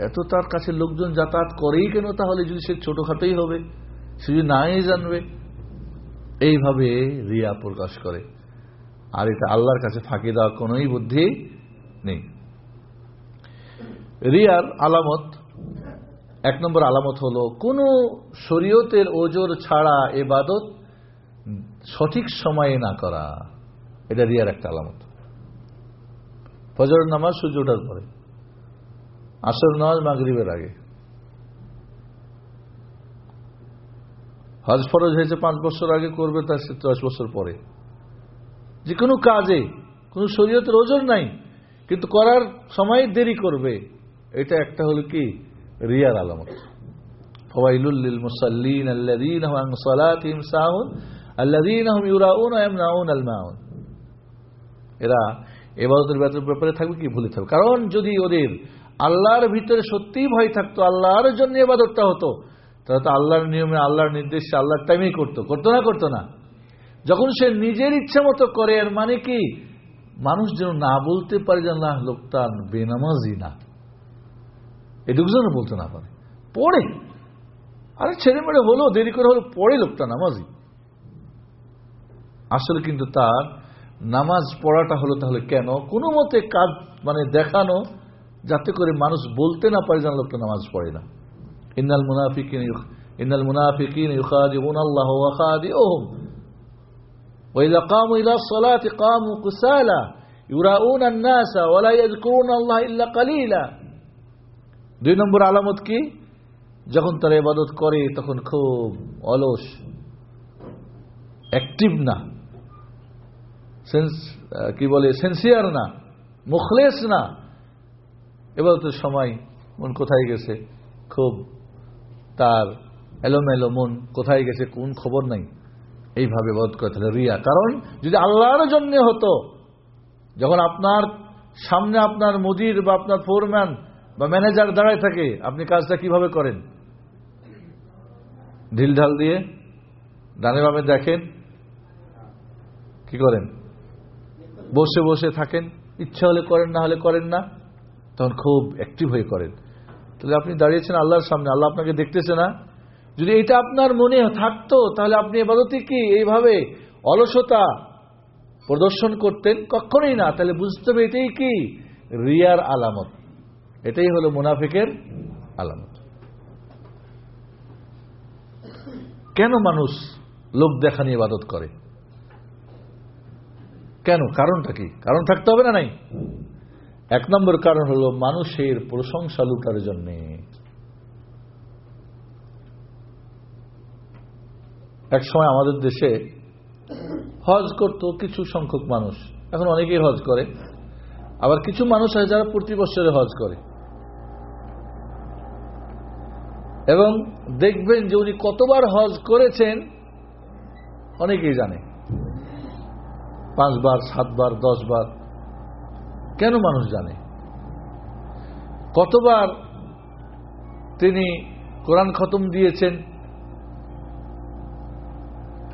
এত তার কাছে লোকজন যাতায়াত করেই কেন তাহলে যদি সে ছোটখাটোই হবে? সে যদি নাই জানবে? এইভাবে রিয়া প্রকাশ করে। আর এটা আল্লাহর কাছে ফাঁকি দেওয়া কোনোই বুদ্ধি নেই। রিয়ার আলামত, এক নম্বর আলামত হলো, কোন শরীয়তের ওজোর ছাড়া এবাদত সঠিক সময়ে না করা। এটা রিয়ার একটা আলামত। ফজর নামাজ সূর্য ওঠার পরে। আসর নামাজ মাগরীবের আগে। হজ ফরজ হয়েছে পাঁচ বছর আগে, করবে তার সে দশ বছর পরে। যে কোনো কাজে, কোন শরীয়তের ওজন নাই, কিন্তু করার সময় দেরি করবে। এটা একটা হলো কি? রিয়ার আলামত। এরা এবাদতের ব্যাপারে থাকবে কি? ভুলে থাকবে। কারণ যদি ওদের আল্লাহর ভিতরে সত্যিই ভয় থাকতো, আল্লাহর জন্য এবাদতটা হতো, তাহলে তো আল্লাহর নিয়মে, আল্লাহর নির্দেশে আল্লাহর টাইমেই করতো। করতো না করতো না। যখন সে নিজের ইচ্ছা মতো করে, এর মানে কি? মানুষ যেন না বলতে পারে যে না লোকটা বেনামাজি না। এটুকু যেন বলতে না পারে। পড়ে। আরে ছেলে মেয়ে হলো দেরি করে হলো পড়ে লোকটা নামাজি। আসলে কিন্তু তার নামাজ পড়াটা হলো তাহলে কেন কোনো মতে কাজ মানে দেখানো যাতে করে মানুষ বলতে না পারে যেন লোকটা নামাজ পড়ে না ইন্নাল মুনাফিকিন ইন্নাল মুনাফিকিন ইউখাদিউন আল্লাহ ওয়া খাদিউহুম وإذا قاموا إلى الصلاة قاموا كسالى يراؤون الناس ولا يذكرون الله إلا قليلا দুই নম্বর আলামত কি যখন তারা ইবাদত করে তখন খুব অলস অ্যাক্টিভ না সেন্স কি বলে সেন্সিয়ার না, মুখলেস না এবাদতের সময়, মন কোথায় গেছে? খুব, তার এলোমেলো মন কোথায় গেছে, কোন খবর নাই? এইভাবে বোধ করে তাহলে রিয়া। কারণ, যদি আল্লাহর জন্য হতো, যখন আপনার সামনে আপনার মুদির বা আপনার ফোরম্যান বা ম্যানেজার দাঁড়ায় থাকে, আপনি কাজটা কীভাবে করেন? ঢিল ঢাল দিয়ে, ডানে দেখেন, কি করেন? বসে বসে থাকেন। ইচ্ছা হলে করেন, না হলে করেন না। তখন খুব অ্যাক্টিভ হয়ে করেন। তাহলে আপনি দাঁড়িয়েছেন আল্লাহর সামনে, আল্লাহ আপনাকে দেখতেছে না। যদি এটা আপনার মনে থাকতো, তাহলে আপনি এবাদতে কি? এইভাবে অলসতা প্রদর্শন করতেন? কখনোই না। তাহলে বুঝতে হবে এটাই কি? রিয়ার আলামত। এটাই হলো মুনাফিকের আলামত। কেন মানুষ লোক দেখা নিয়ে ইবাদত করে? কেন? কারণটা কি? কারণ থাকতে হবে না নাই? এক নম্বর কারণ হলো মানুষের প্রশংসা লুটার জন্যে। এক সময় আমাদের দেশে হজ করত কিছু সংখ্যক মানুষ। এখন অনেকেই হজ করে। আবার কিছু মানুষ আছে যারা প্রতি বছরে হজ করে। এবং দেখবেন যে উনি কতবার হজ করেছেন, অনেকেই জানে। পাঁচবার, সাতবার, দশবার। কেন মানুষ জানে? কতবার তিনি কোরআন খতম দিয়েছেন?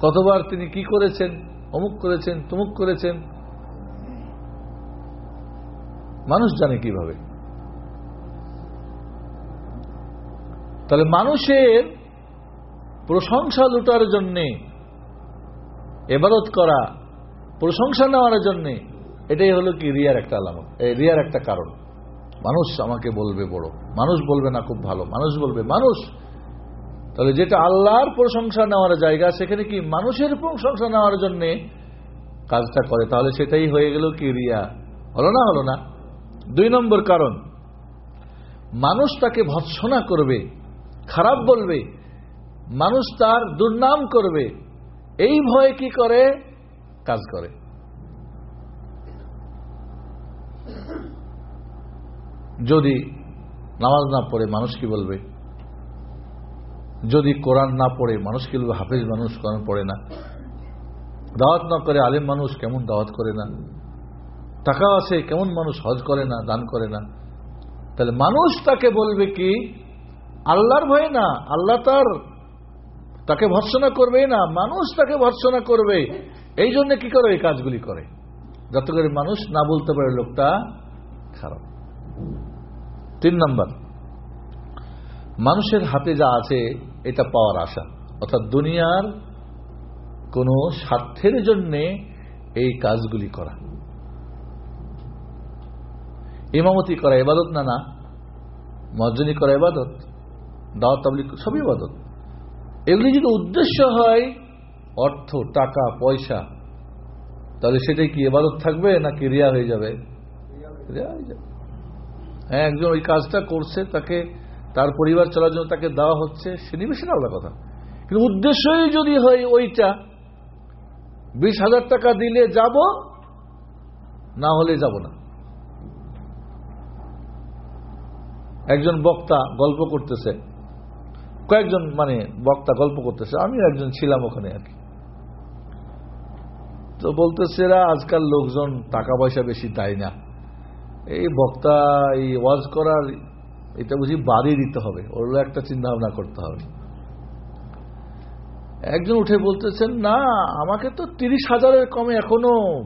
কতবার তিনি কি করেছেন? অমুক করেছেন, তুমুক করেছেন? মানুষ জানে কীভাবে? তাহলে মানুষের প্রশংসা লুটার জন্যে এবারত করা প্রশংসা নেওয়ার জন্যে এটাই হলো কি রিয়ার একটা আলামত। রিয়ার একটা কারণ। মানুষ আমাকে বলবে বড়। মানুষ বলবে না খুব ভালো। মানুষ বলবে, মানুষ, তাহলে যেটা আল্লাহর প্রশংসা নেওয়ার জায়গা, সেখানে কি মানুষের প্রশংসা নেওয়ার জন্য কাজটা করে? তাহলে সেটাই হয়ে গেল কি রিয়া। হলো না হলো না? দুই নম্বর কারণ, মানুষ তাকে ভৎসনা করবে, খারাপ বলবে, মানুষ তার দুর্নাম করবে। এই ভয়ে কি করে? কাজ করে। যদি নামাজ না পড়ে মানুষ কি বলবে? যদি কোরআন না পড়ে মানুষ কি বলবে? হাফিজ মানুষ কোরআন পড়ে না। দাওয়াত না করে আলেম মানুষ কেমন দাওয়াত করে না? টাকা আছে কেমন মানুষ হজ করে না, দান করে না? তাহলে মানুষ তাকে বলবে কি? আল্লাহর ভয়ে না, আল্লাহ তার তাকে ভর্সনা করবে না, মানুষ তাকে ভর্সনা করবে। এই জন্য কি করে এই কাজগুলি করে? যাতে করে মানুষ, না বলতে পারে লোকটা খারাপ। তিন নম্বর, মানুষের হাতে যা আছে, এটা পাওয়ার আশা। অর্থাৎ দুনিয়ার কোনো স্বার্থের জন্যে এই কাজগুলি করা। ইমামতি করা এবাদত না না। মর্জনী করা এবাদত দাওয়াত সবই ইবাদত। এগুলি যদি উদ্দেশ্য হয় অর্থ টাকা পয়সা তাহলে সেটাই কি এবাদত থাকবে নাকি রিয়া হয়ে যাবে? রিয়া হয়ে যাবে। হ্যাঁ একজন ওই কাজটা করছে তাকে তার পরিবার চলার জন্য তাকে দেওয়া হচ্ছে সে নিবে সেটা আলাদা কথা। কিন্তু উদ্দেশ্যই যদি হয় ওইটা বিশ হাজার টাকা দিলে যাব না হলে যাব না। একজন বক্তা গল্প করতেছে কয়েকজন মানে বক্তা গল্প করতেছে আমিও একজন ছিলাম ওখানে আর কি। তো বলতেছে এরা আজকাল লোকজন টাকা পয়সা বেশি দেয় না। এই বক্তা, এই ওয়াজ করার, এটা বুঝি বাড়ি দিতে হবে। ওরও একটা চিন্তা ভাবনা করতে হবে। একজন উঠে বলতেছেন, না, আমাকে তো তিরিশ হাজারের কমে এখনও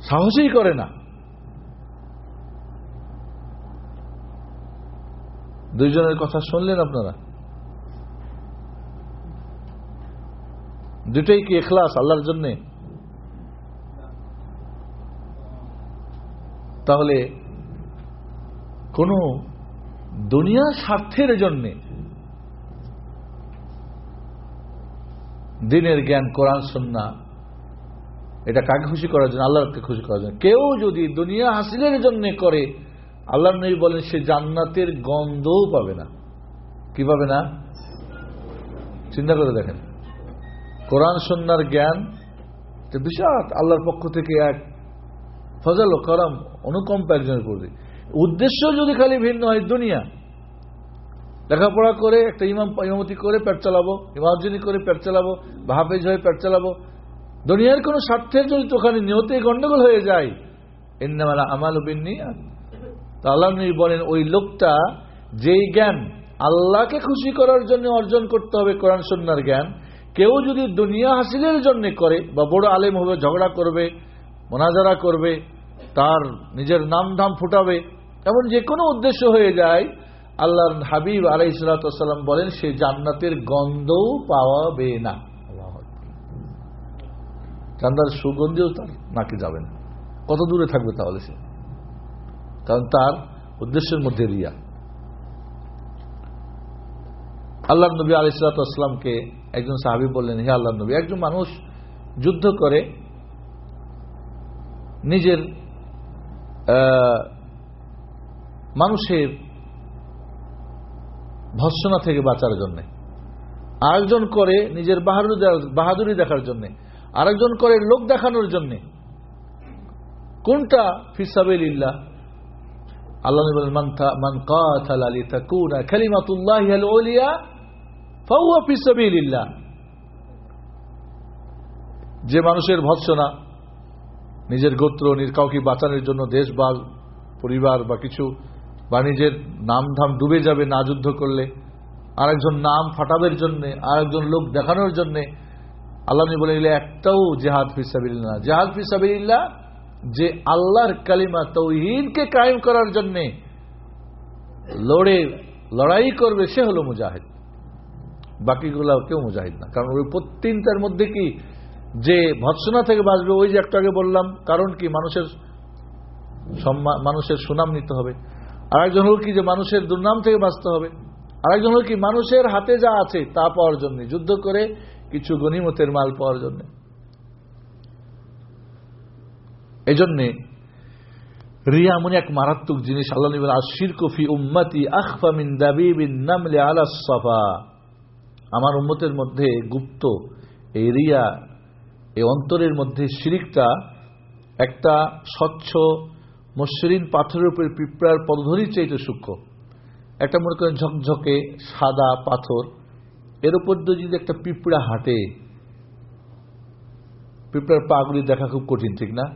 সাহসই করে না। দুইজনের কথা শুনলেন আপনারা? দুটাই কি এখলাস আল্লাহর জন্যে? তাহলে কোন দুনিয়া স্বার্থের জন্যে দিনের জ্ঞান, কোরআন, সন্না, এটা কাকে খুশি করার জন্য? আল্লাহকে খুশি করার জন্য? কেউ যদি দুনিয়া হাসিলের জন্য করে আল্লাহ নবী বলেন সে জান্নাতের গন্ধও পাবে না। কি পাবে না? চিন্তা করে দেখেন। কোরআন সন্ন্যার জ্ঞান বিশাল। আল্লাহর পক্ষ থেকে এক ফজল ও করম অনুকম্প একজনের প্রতি উদ্দেশ্য যদি খালি ভিন্ন হয় দুনিয়া, লেখাপড়া করে একটা ইমাম, ইমামতি করে পেট চালাবো ইমামজনী করে পেট চালাবো হাফেজ হয়ে পেট চালাবো, দুনিয়ার কোনো স্বার্থের যদি ওখানে নিহতে গন্ডগোল হয়ে যায় এন্নামালা আমাল বিন্নি তা আল্লাহ বলেন, ওই লোকটা যেই জ্ঞান আল্লাহকে খুশি করার জন্য অর্জন করতে হবে কোরআন সন্ন্যার জ্ঞান কেউ যদি দুনিয়া হাসিলের জন্য করে বা বড় আলেম হবে, ঝগড়া করবে, মোনাজারা করবে, তার নিজের নাম ধাম ফুটাবে, এমন যে কোনো উদ্দেশ্য হয়ে যায়, আল্লাহর হাবিব আলাই সালাম বলেন, সে জান্নাতের গন্ধও পাওয়াবে না। চান্দার সুগন্ধিও তার নাকে যাবে না। কত দূরে থাকবে তাহলে সে? কারণ তার উদ্দেশ্যের মধ্যে রিয়া। আল্লাহ নবী আলিসালামকে একজন সাহাবি বললেন, হে আল্লাহ নবী, একজন মানুষ যুদ্ধ করে নিজের মানুষের ভৎসনা থেকে বাঁচার জন্য। আরেকজন করে নিজের বাহাদুরি দেখার জন্য। আরেকজন করে লোক দেখানোর জন্য। কোনটা? ফিসাবেল ইল্লাহ আল্লাহ বলেন, মান কাতাল আলী তাকুনা কালিমাতুল্লাহ আল ওলিয়া ফিসাবিলিল্লাহ যে মানুষের ভৎসনা, নিজের গোত্র নির কাউকে বাঁচানোর জন্য দেশ বা পরিবার বা কিছু, বা নিজের নাম ধাম ডুবে যাবে না যুদ্ধ করলে, আরেকজন নাম ফাটাবের জন্যে, আরেকজন লোক দেখানোর জন্যে, আল্লাহ বলে একটাও জেহাদ ফিসাবিল্লা জেহাদ ফিসাবিল্লা যে আল্লাহর কালিমা তৌহিনকে কায়েম করার জন্যে লড়ে, লড়াই করবে, সে হলো মুজাহিদ। বাকিগুলা কেউ মুজাহিদ না। কারণ ওই প্রত্যেকটার মধ্যে কি যে ভৎসনা থেকে বাঁচবে, ওই যে একটু আগে বললাম, কারণ কি মানুষের মানুষের সুনাম নিতে হবে। আরেকজন হল কি যে মানুষের দুর্নাম থেকে বাঁচতে হবে। আরেকজন হল কি মানুষের হাতে যা আছে তা পাওয়ার জন্য, যুদ্ধ করে কিছু গণিমতের মাল পাওয়ার জন্য। এজন্যে রিয়া এমন এক মারাত্মক জিনিস, আল্লাহ আশির কফি উম্মতি আখফামিন দাবিবিন নামলে আলা সফা আমার উম্মতের মধ্যে গুপ্ত, এই রিয়া, এই অন্তরের মধ্যে শিরিকটা একটা স্বচ্ছ মসৃণ পাথরের উপরে পিঁপড়ার পদধরির চাইতে সূক্ষ্ম। একটা মনে করেন ঝকঝকে সাদা পাথর, এর উপর যদি একটা পিঁপড়া হাঁটে, পিঁপড়ার পাগুলি দেখা খুব কঠিন, ঠিক না?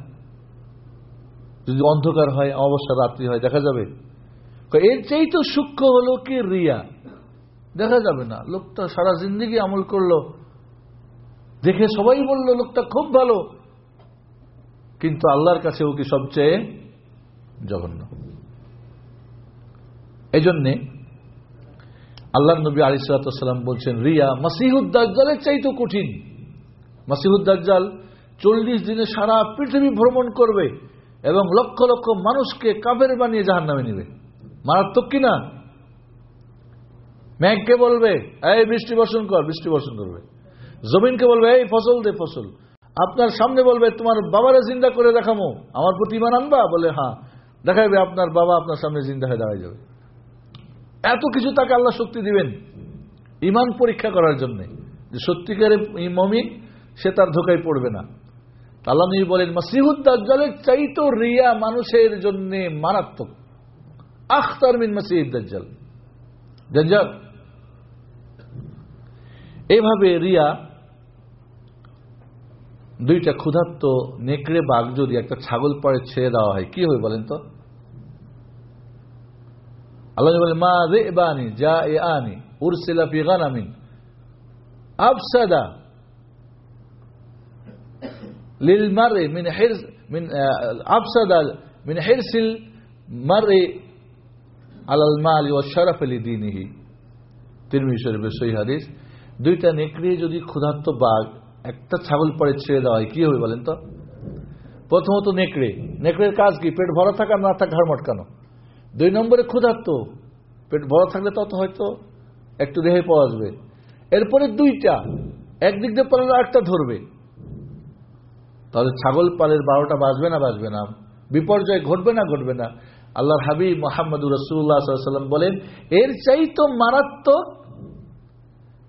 যদি অন্ধকার হয় অবস্থা রাত্রি হয়, দেখা যাবে। এর চাই তো সূক্ষ্ম হলো কি রিয়া? দেখা যাবে না। লোকটা সারা জিন্দিগি আমল করল। দেখে সবাই বলল, লোকটা খুব ভালো। কিন্তু আল্লাহর কাছে ও কি সবচেয়ে জঘন্য? এই জন্যে আল্লাহ নবী আলিসাল্লাম বলছেন, রিয়া মাসিহুদ্দাজ্জালের চাইতো কঠিন। মাসিহুদ্দাজ্জাল চল্লিশ দিনে সারা পৃথিবী ভ্রমণ করবে এবং লক্ষ লক্ষ মানুষকে কাবের বানিয়ে জাহান নামে নিবে। মারাত্মক কিনা মেঘকে বলবে, এই বৃষ্টি বর্ষণ কর, বৃষ্টি বর্ষণ করবে। জমিনকে বলবে, এই ফসল দে ফসল। আপনার সামনে বলবে, তোমার বাবারে জিন্দা করে দেখামো, আমার প্রতি ইমান আনবা? বলে হ্যাঁ দেখাবে আপনার বাবা আপনার সামনে জিন্দা হয়ে দাঁড়ায় যাবে। এত কিছু তাকে আল্লাহ শক্তি দিবেন ইমান পরীক্ষা করার জন্য, যে সত্যিকারের মমিন, সে তার ধোকায় পড়বে না। আল্লাহ নবী বলেন মাসিহুদ্দাজ্জালের চাইতো রিয়া মানুষের জন্য মারাত্মক। আখতার মিন মাসিহ দাজ্জাল দাজ্জাল এইভাবে রিয়া দুইটা ক্ষুধার্ত নেকড়ে বাঘ যদি একটা ছাগল পরে ছেড়ে দেওয়া হয় কি হবে বলেন তো আল্লাহ বলেন মা রে বানি যা এ আনি উরসিলা ফি গানামিন আফসাদা للمرء من حرص من أفسد من حرص المرء على المال والشرف لدينه তিরমিজি শরীফের সহি হাদিস দুইটা নেকড়ে যদি ক্ষুধার্ত বাঘ একটা ছাগল পরে ছেড়ে দেওয়া হয়, কি হবে বলেন তো? প্রথমত নেকড়ে। নেকড়ের কাজ কি? পেট ভরা থাকা না থাকা ঘর মটকানো? দুই নম্বরে ক্ষুধার্ত। পেট ভরা থাকলে তত হয়তো একটু দেহে পাওয়া যাবে। এরপরে দুইটা। একদিক দিয়ে পারলে একটা ধরবে। তাহলে ছাগল পালের বারোটা বাজবে না বাজবে না। বিপর্যয় ঘটবে না ঘটবে না। আল্লাহর হাবিব মোহাম্মদুর রসুল্লাহ সাল্লাম বলেন, এর চাইতো মারাত্মক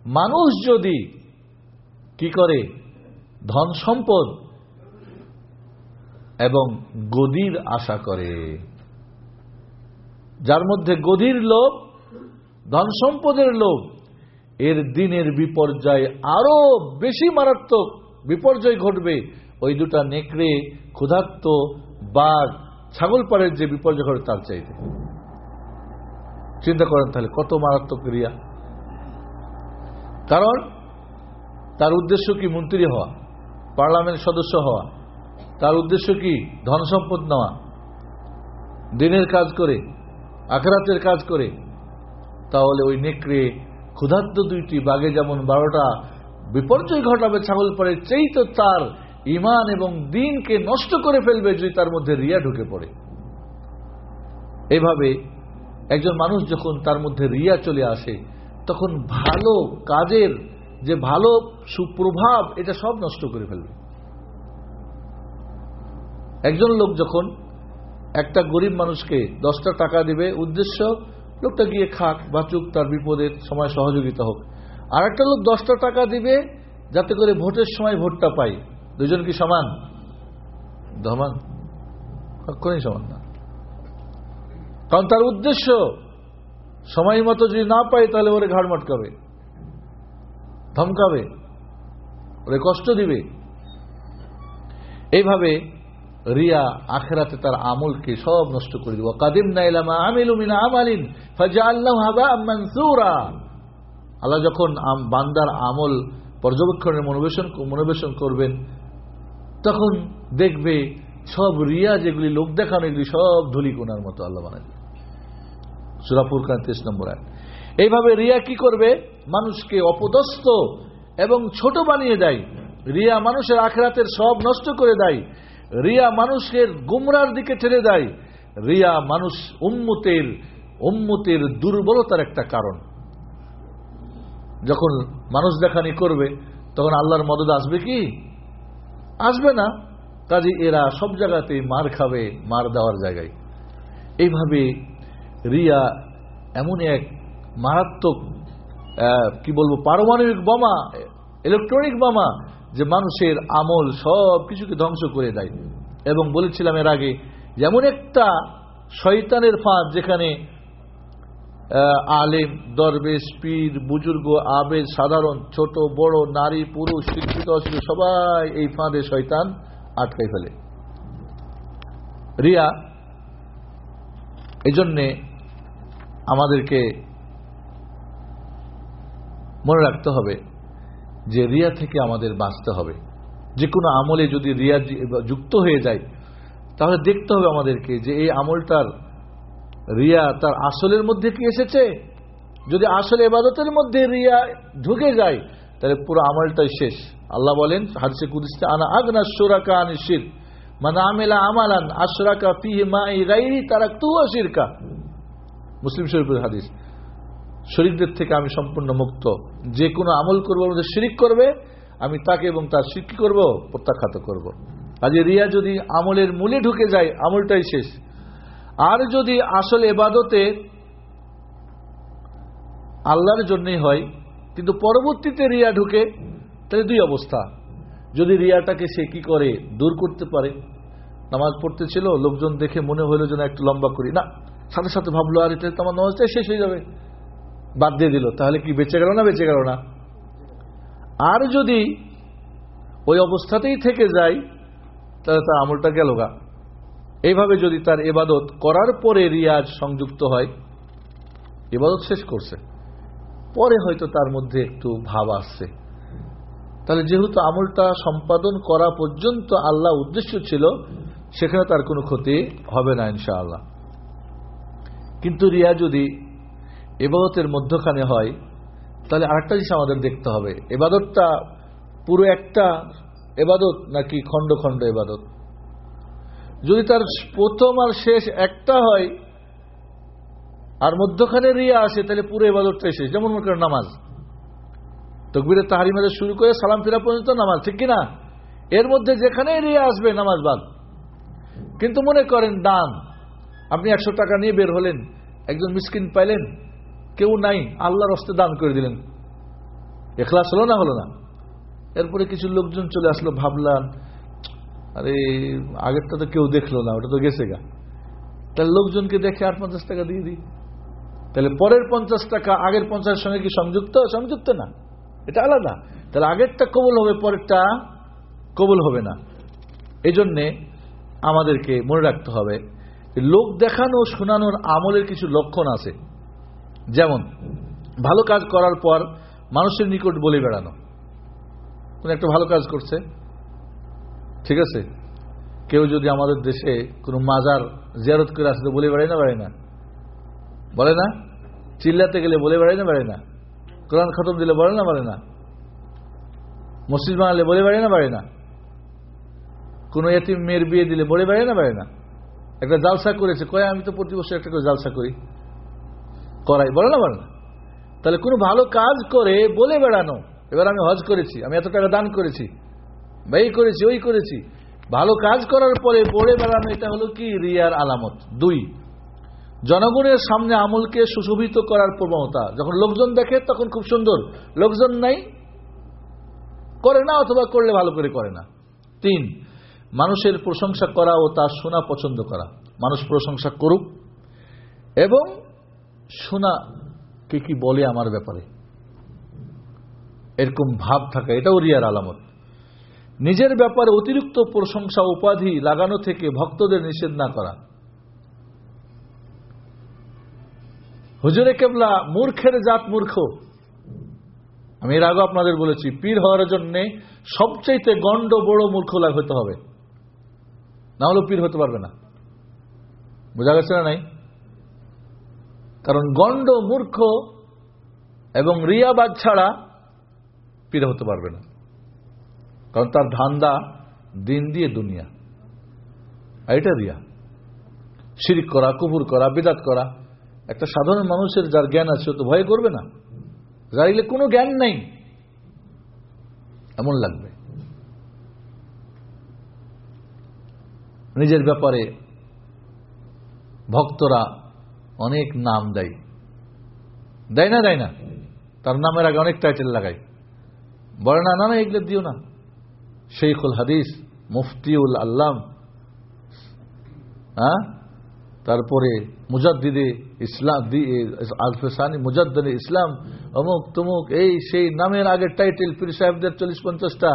মানুষ যদি কি করে? ধন সম্পদ এবং গদির আশা করে। যার মধ্যে গদির লোভ, ধন সম্পদের লোভ, এর দিনের বিপর্যয় আরও বেশি মারাত্মক বিপর্যয় ঘটবে। ওই দুটা নেকড়ে, ক্ষুধার্ত বাঘ ছাগল পাড়ের যে বিপর্যয় ঘটে তার চাইতে। চিন্তা করেন তাহলে কত মারাত্মক ক্রিয়া। কারণ তার উদ্দেশ্য কি মন্ত্রী হওয়া, পার্লামেন্ট সদস্য হওয়া, তার উদ্দেশ্য কি ধন সম্পদ নেওয়া, দিনের কাজ করে, আখরাতের কাজ করে, তাহলে ওই নেকড়ে ক্ষুধার্ত দুইটি বাঘে যেমন বারোটা বিপর্যয় ঘটাবে ছাগল পরে চেই তো তার ইমান এবং দিনকে নষ্ট করে ফেলবে যদি তার মধ্যে রিয়া ঢুকে পড়ে। এভাবে একজন মানুষ যখন তার মধ্যে রিয়া চলে আসে তখন ভালো কাজের যে ভালো সুপ্রভাব, এটা সব নষ্ট করে ফেলবে। একজন লোক যখন একটা গরিব মানুষকে দশটা টাকা দিবে, উদ্দেশ্য লোকটা গিয়ে খাক, বাঁচুক, তার বিপদের সময় সহযোগিতা হোক। আর একটা লোক দশটা টাকা দিবে, যাতে করে ভোটের সময় ভোটটা পাই দুজন কি সমান? সমান কখনই সমান না। কারণ তার উদ্দেশ্য সময় মতো যদি না পাই তাহলে ওরে ঘাড় মটকাবে। ধমকাবে। ওরে কষ্ট দিবে। এইভাবে রিয়া আখেরাতে তার আমলকে সব নষ্ট করে দিব। কাদিম আল্লাহ আল্লাহ যখন বান্দার আমল পর্যবেক্ষণের মনোবেশন মনোবেশন করবেন, তখন দেখবে সব রিয়া যেগুলি লোক দেখানো, এগুলি সব ধুলি কোনার মতো আল্লাহ বানায় সুরাপুর খান তেইশ নম্বর এক এইভাবে রিয়া কি করবে? মানুষকে অপদস্থ এবং ছোট বানিয়ে দেয়। রিয়া মানুষের আখরাতের সব নষ্ট করে দেয়। রিয়া মানুষের গুমরার দিকে ঠেলে দেয়। রিয়া মানুষ উম্মতের উম্মতের দুর্বলতার একটা কারণ। যখন মানুষ দেখানি করবে, তখন আল্লাহর মদত আসবে কি? আসবে না। কাজে এরা সব জায়গাতেই মার খাবে, মার দেওয়ার জায়গায়। এইভাবে রিয়া এমন এক মারাত্মক কি বলব, পারমাণবিক বোমা ইলেকট্রনিক বোমা, যে মানুষের আমল সব কিছুকে ধ্বংস করে দেয়। এবং বলেছিলাম এর আগে যেমন একটা শয়তানের ফাঁদ যেখানে আলেম, দরবেশ, পীর, বুজুর্গ, আবেদ, সাধারণ, ছোট, বড়, নারী, পুরুষ, শিক্ষিত, অশিক্ষিত, সবাই এই ফাঁদে শয়তান আটকাই ফেলে। রিয়া এই জন্যে আমাদেরকে মনে রাখতে হবে যে রিয়া থেকে আমাদের বাঁচতে হবে। যে কোনো আমলে যদি রিয়া যুক্ত হয়ে যায়, তাহলে দেখতে হবে আমাদেরকে যে এই আমলটার রিয়া তার আসলের মধ্যে কি এসেছে? যদি আসলে এবাদতের মধ্যে রিয়া ঢুকে যায়, তাহলে পুরো আমলটাই শেষ। আল্লাহ বলেন, হাদসে কুদিসতে, আনা আগনা সুরাকা আনিসির মানে আমেলা আমালান আশরাকা ফিহে মা রাই তারা তু শিরকা। মুসলিম শরীফের হাদিস শরীরদের থেকে আমি সম্পূর্ণ মুক্ত। যে কোনো আমল করব আমাদের শিরিক করবে, আমি তাকে এবং তার শিক্ষি করব? প্রত্যাখ্যাত করব। কাজে রিয়া যদি আমলের মূলে ঢুকে যায়, আমলটাই শেষ। আর যদি আসল এবাদতে আল্লাহর জন্যই হয়, কিন্তু পরবর্তীতে রিয়া ঢুকে, তাহলে দুই অবস্থা। যদি রিয়াটাকে সে কি করে? দূর করতে পারে। নামাজ পড়তে ছিল লোকজন দেখে মনে হইল যেন একটু লম্বা করি। না সাথে সাথে ভাবলো, আর এটা তোমার আমার শেষ হয়ে যাবে। বাদ দিয়ে দিল, তাহলে কি বেঁচে গেল না, বেঁচে গেল না? আর যদি ওই অবস্থাতেই থেকে যায়, তাহলে তার আমলটা গেল গা। এইভাবে যদি তার এবাদত করার পরে রিয়াজ সংযুক্ত হয়, এবাদত শেষ করছে। পরে হয়তো তার মধ্যে একটু ভাব আসছে। তাহলে যেহেতু আমলটা সম্পাদন করা পর্যন্ত আল্লাহ উদ্দেশ্য ছিল, সেখানে তার কোনো ক্ষতি হবে না, ইনশাআল্লাহ। কিন্তু রিয়া যদি এবাদতের মধ্যখানে হয়, তাহলে আরেকটা জিনিস আমাদের দেখতে হবে। এবাদতটা পুরো একটা এবাদত নাকি খণ্ড খণ্ড এবাদত? যদি তার প্রথম আর শেষ একটা হয়, আর মধ্যখানে রিয়া আসে, তাহলে পুরো এবাদতটাই শেষ। যেমন মনে করেন নামাজ। তকবিরের তাহারি মেরে শুরু করে সালাম ফিরা পর্যন্ত নামাজ, ঠিক কিনা? এর মধ্যে যেখানে রিয়া আসবে, নামাজ বাদ। কিন্তু মনে করেন দান। আপনি একশো টাকা নিয়ে বের হলেন, একজন মিসকিন পাইলেন, কেউ নাই, আল্লাহর হস্তে দান করে দিলেন। এখলাস হলো না হলো না। এরপরে কিছু লোকজন চলে আসলো, ভাবলাম, আরে, আগেরটা তো কেউ দেখল না, ওটা তো গেছে গা। তাহলে লোকজনকে দেখে আর পঞ্চাশ টাকা দিয়ে দিই। তাহলে পরের পঞ্চাশ টাকা, আগের পঞ্চাশের সঙ্গে কি সংযুক্ত? সংযুক্ত না। এটা আলাদা। তাহলে আগেরটা কবল হবে, পরেরটা কবল হবে না। এই জন্যে আমাদেরকে মনে রাখতে হবে লোক দেখানো শোনানোর আমলের কিছু লক্ষণ আছে। যেমন, ভালো কাজ করার পর মানুষের নিকট বলে বেড়ানো। কোন একটা ভালো কাজ করছে, ঠিক আছে? কেউ যদি আমাদের দেশে কোনো মাজার জিয়ারত করে আসে তো বলে বেড়ায় না বেড়ায় না? বলে না? চিল্লাতে গেলে বলে বেড়ায় না বেড়ায় না? কোরআন খতম দিলে বলে না বলে না? মসজিদ বানালে বলে বেড়ায় না বেড়ায় না? কোনো এতিম মেয়ের বিয়ে দিলে বলে বেড়ায় না বেড়ায় না? একটা জালসা করেছে কয়, আমি তো প্রতি বছর একটা করে জালসা করি। করাই, বলে না বলে না। তাহলে কোনো ভালো কাজ করে বলে বেড়ানো, এবার আমি হজ করেছি, আমি এত টাকা দান করেছি, বা এই করেছি, ওই করেছি, ভালো কাজ করার পরে বলে বেড়ানো, এটা হলো কি? রিয়ার আলামত। দুই, জনগণের সামনে আমলকে সুশোভিত করার প্রবণতা। যখন লোকজন দেখে, তখন খুব সুন্দর। লোকজন নাই, করে না অথবা করলে ভালো করে করে না। তিন মানুষের প্রশংসা করা ও তার শোনা পছন্দ করা। মানুষ প্রশংসা করুক এবং শোনা কে কি বলে আমার ব্যাপারে। এরকম ভাব থাকা, এটাও রিয়ার আলামত। নিজের ব্যাপারে অতিরিক্ত প্রশংসা, উপাধি লাগানো থেকে ভক্তদের নিষেধ না করা। হুজুরে কেবলা, মূর্খের জাত মূর্খ। আমি এর আগে আপনাদের বলেছি, পীর হওয়ার জন্য সবচাইতে গণ্ড বড় মূর্খ লাগ হতে হবে। না হলেও পীর হতে পারবে না। বোঝা গেছে না নাই? কারণ গণ্ড, মূর্খ এবং রিয়াবাদ ছাড়া পীর হতে পারবে না। কারণ তার ধান্দা দিন দিয়ে দুনিয়া। আর এটা রিয়া। শিরিক করা কুপুর করা, বিদাত করা, একটা সাধারণ মানুষের যার জ্ঞান আছে তো ভয় করবে না। যাইলে কোনো জ্ঞান নেই। এমন লাগবে। নিজের ব্যাপারে ভক্তরা অনেক নাম দেয়। দেয় না দেয় না। তার নামের আগে অনেক টাইটেল লাগায় বলে, না না এগুলো দিও না। শেখুল হাদিস, মুফতিউল আল্লাম হ্যাঁ? তারপরে মুজাদ্দিদে ইসলাম আলফেসানি মুজাদ্দিন ইসলাম, অমুক, তুমুক, এই, সেই নামের আগে টাইটেল পীর সাহেবদের চল্লিশ পঞ্চাশটা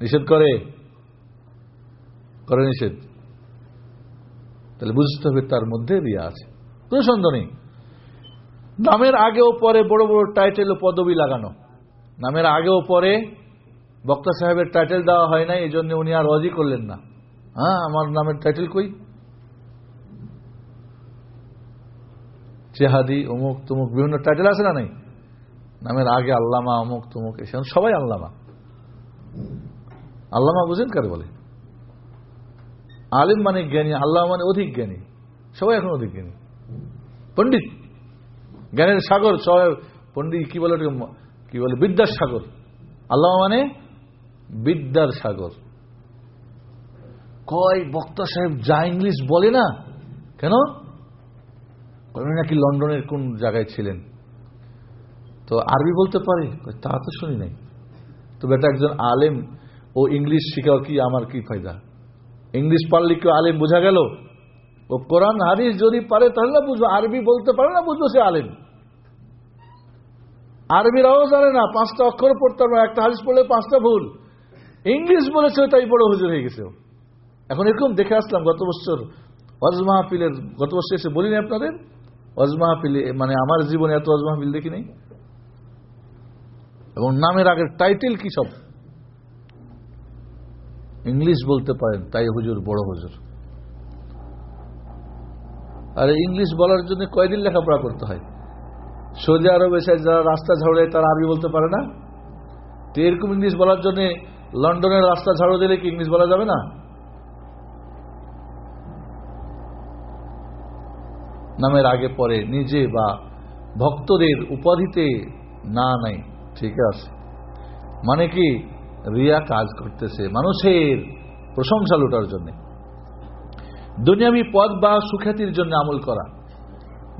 নিষেধ করে। করে নিষেধ। তাহলে বুঝতে হবে তার মধ্যে রিয়া আছে। কোনো সন্দেহ নেই। নামের আগেও পরে বড় বড় টাইটেল ও পদবি লাগানো। নামের আগেও পরে বক্তা সাহেবের টাইটেল দেওয়া হয় না এই জন্য উনি আর অজি করলেন না। হ্যাঁ আমার নামের টাইটেল কই? চেহাদি, অমুক তুমুক বিভিন্ন টাইটেল আছে না নাই? নামের আগে আল্লামা, অমুক তুমুক, এসে সবাই আল্লামা। আল্লামা বুঝেন কার বলে? আলিম মানে জ্ঞানী, আল্লাহ মানে অধিক জ্ঞানী। সবাই এখন অধিক জ্ঞানী। পণ্ডিত। জ্ঞানের সাগর সবাই পণ্ডিত, কি বলে কি বলে, বিদ্যার সাগর। আল্লাহ মানে বিদ্যার সাগর। কয় বক্তা সাহেব, যা ইংলিশ বলে না, কেন? উনি নাকি লন্ডনের কোন জায়গায় ছিলেন। তো আরবি বলতে পারে? তা তো শুনি নাই। তো বেটা একজন আলেম ও ইংলিশ শিখাও কি, আমার কি ফায়দা? ইংলিশ পারলে কেউ আলেম বোঝা গেল? ও কোরআন, হাদিস যদি পারে তাহলে না বুঝব, আরবি বলতে পারে না বুঝব সে আলেম। আরবিরাও জানে না, পাঁচটা অক্ষর পড়তে পারবে একটা হাদিস পড়লে পাঁচটা ভুল। ইংলিশ বলেছে, তাই বড় হুজুর হয়ে গেছে। এখন এরকম দেখে আসলাম, গত বছর ওয়াজ মাহফিলের, গত বছর এসে বলিনি আপনাদের? ওয়াজ মাহফিলে মানে আমার জীবনে এত ওয়াজ মাহফিল দেখি নেই এবং নামের আগের টাইটেল কি সব? ইংলিশ বলতে পারেন, তাই হুজুর বড় হুজুর। আর ইংলিশ বলার জন্য কয়দিন লেখাপড়া করতে হয়? সৌদি আরব এসে যারা রাস্তা ঝাড়ে, তারা আরবি বলতে পারে না? তো এরকম ইংলিশ বলার জন্য লন্ডনের রাস্তা ঝাড়ু দিলে কি ইংলিশ বলা যাবে না? নামের আগে পরে, নিজে বা ভক্তদের উপাধিতে না নাই, ঠিক আছে। মানে কি? রিয়া কাজ করতেছে, মানুষের প্রশংসা লুটার জন্য। দুনিয়াবি পদ বা সুখ্যাতির জন্য আমল করা।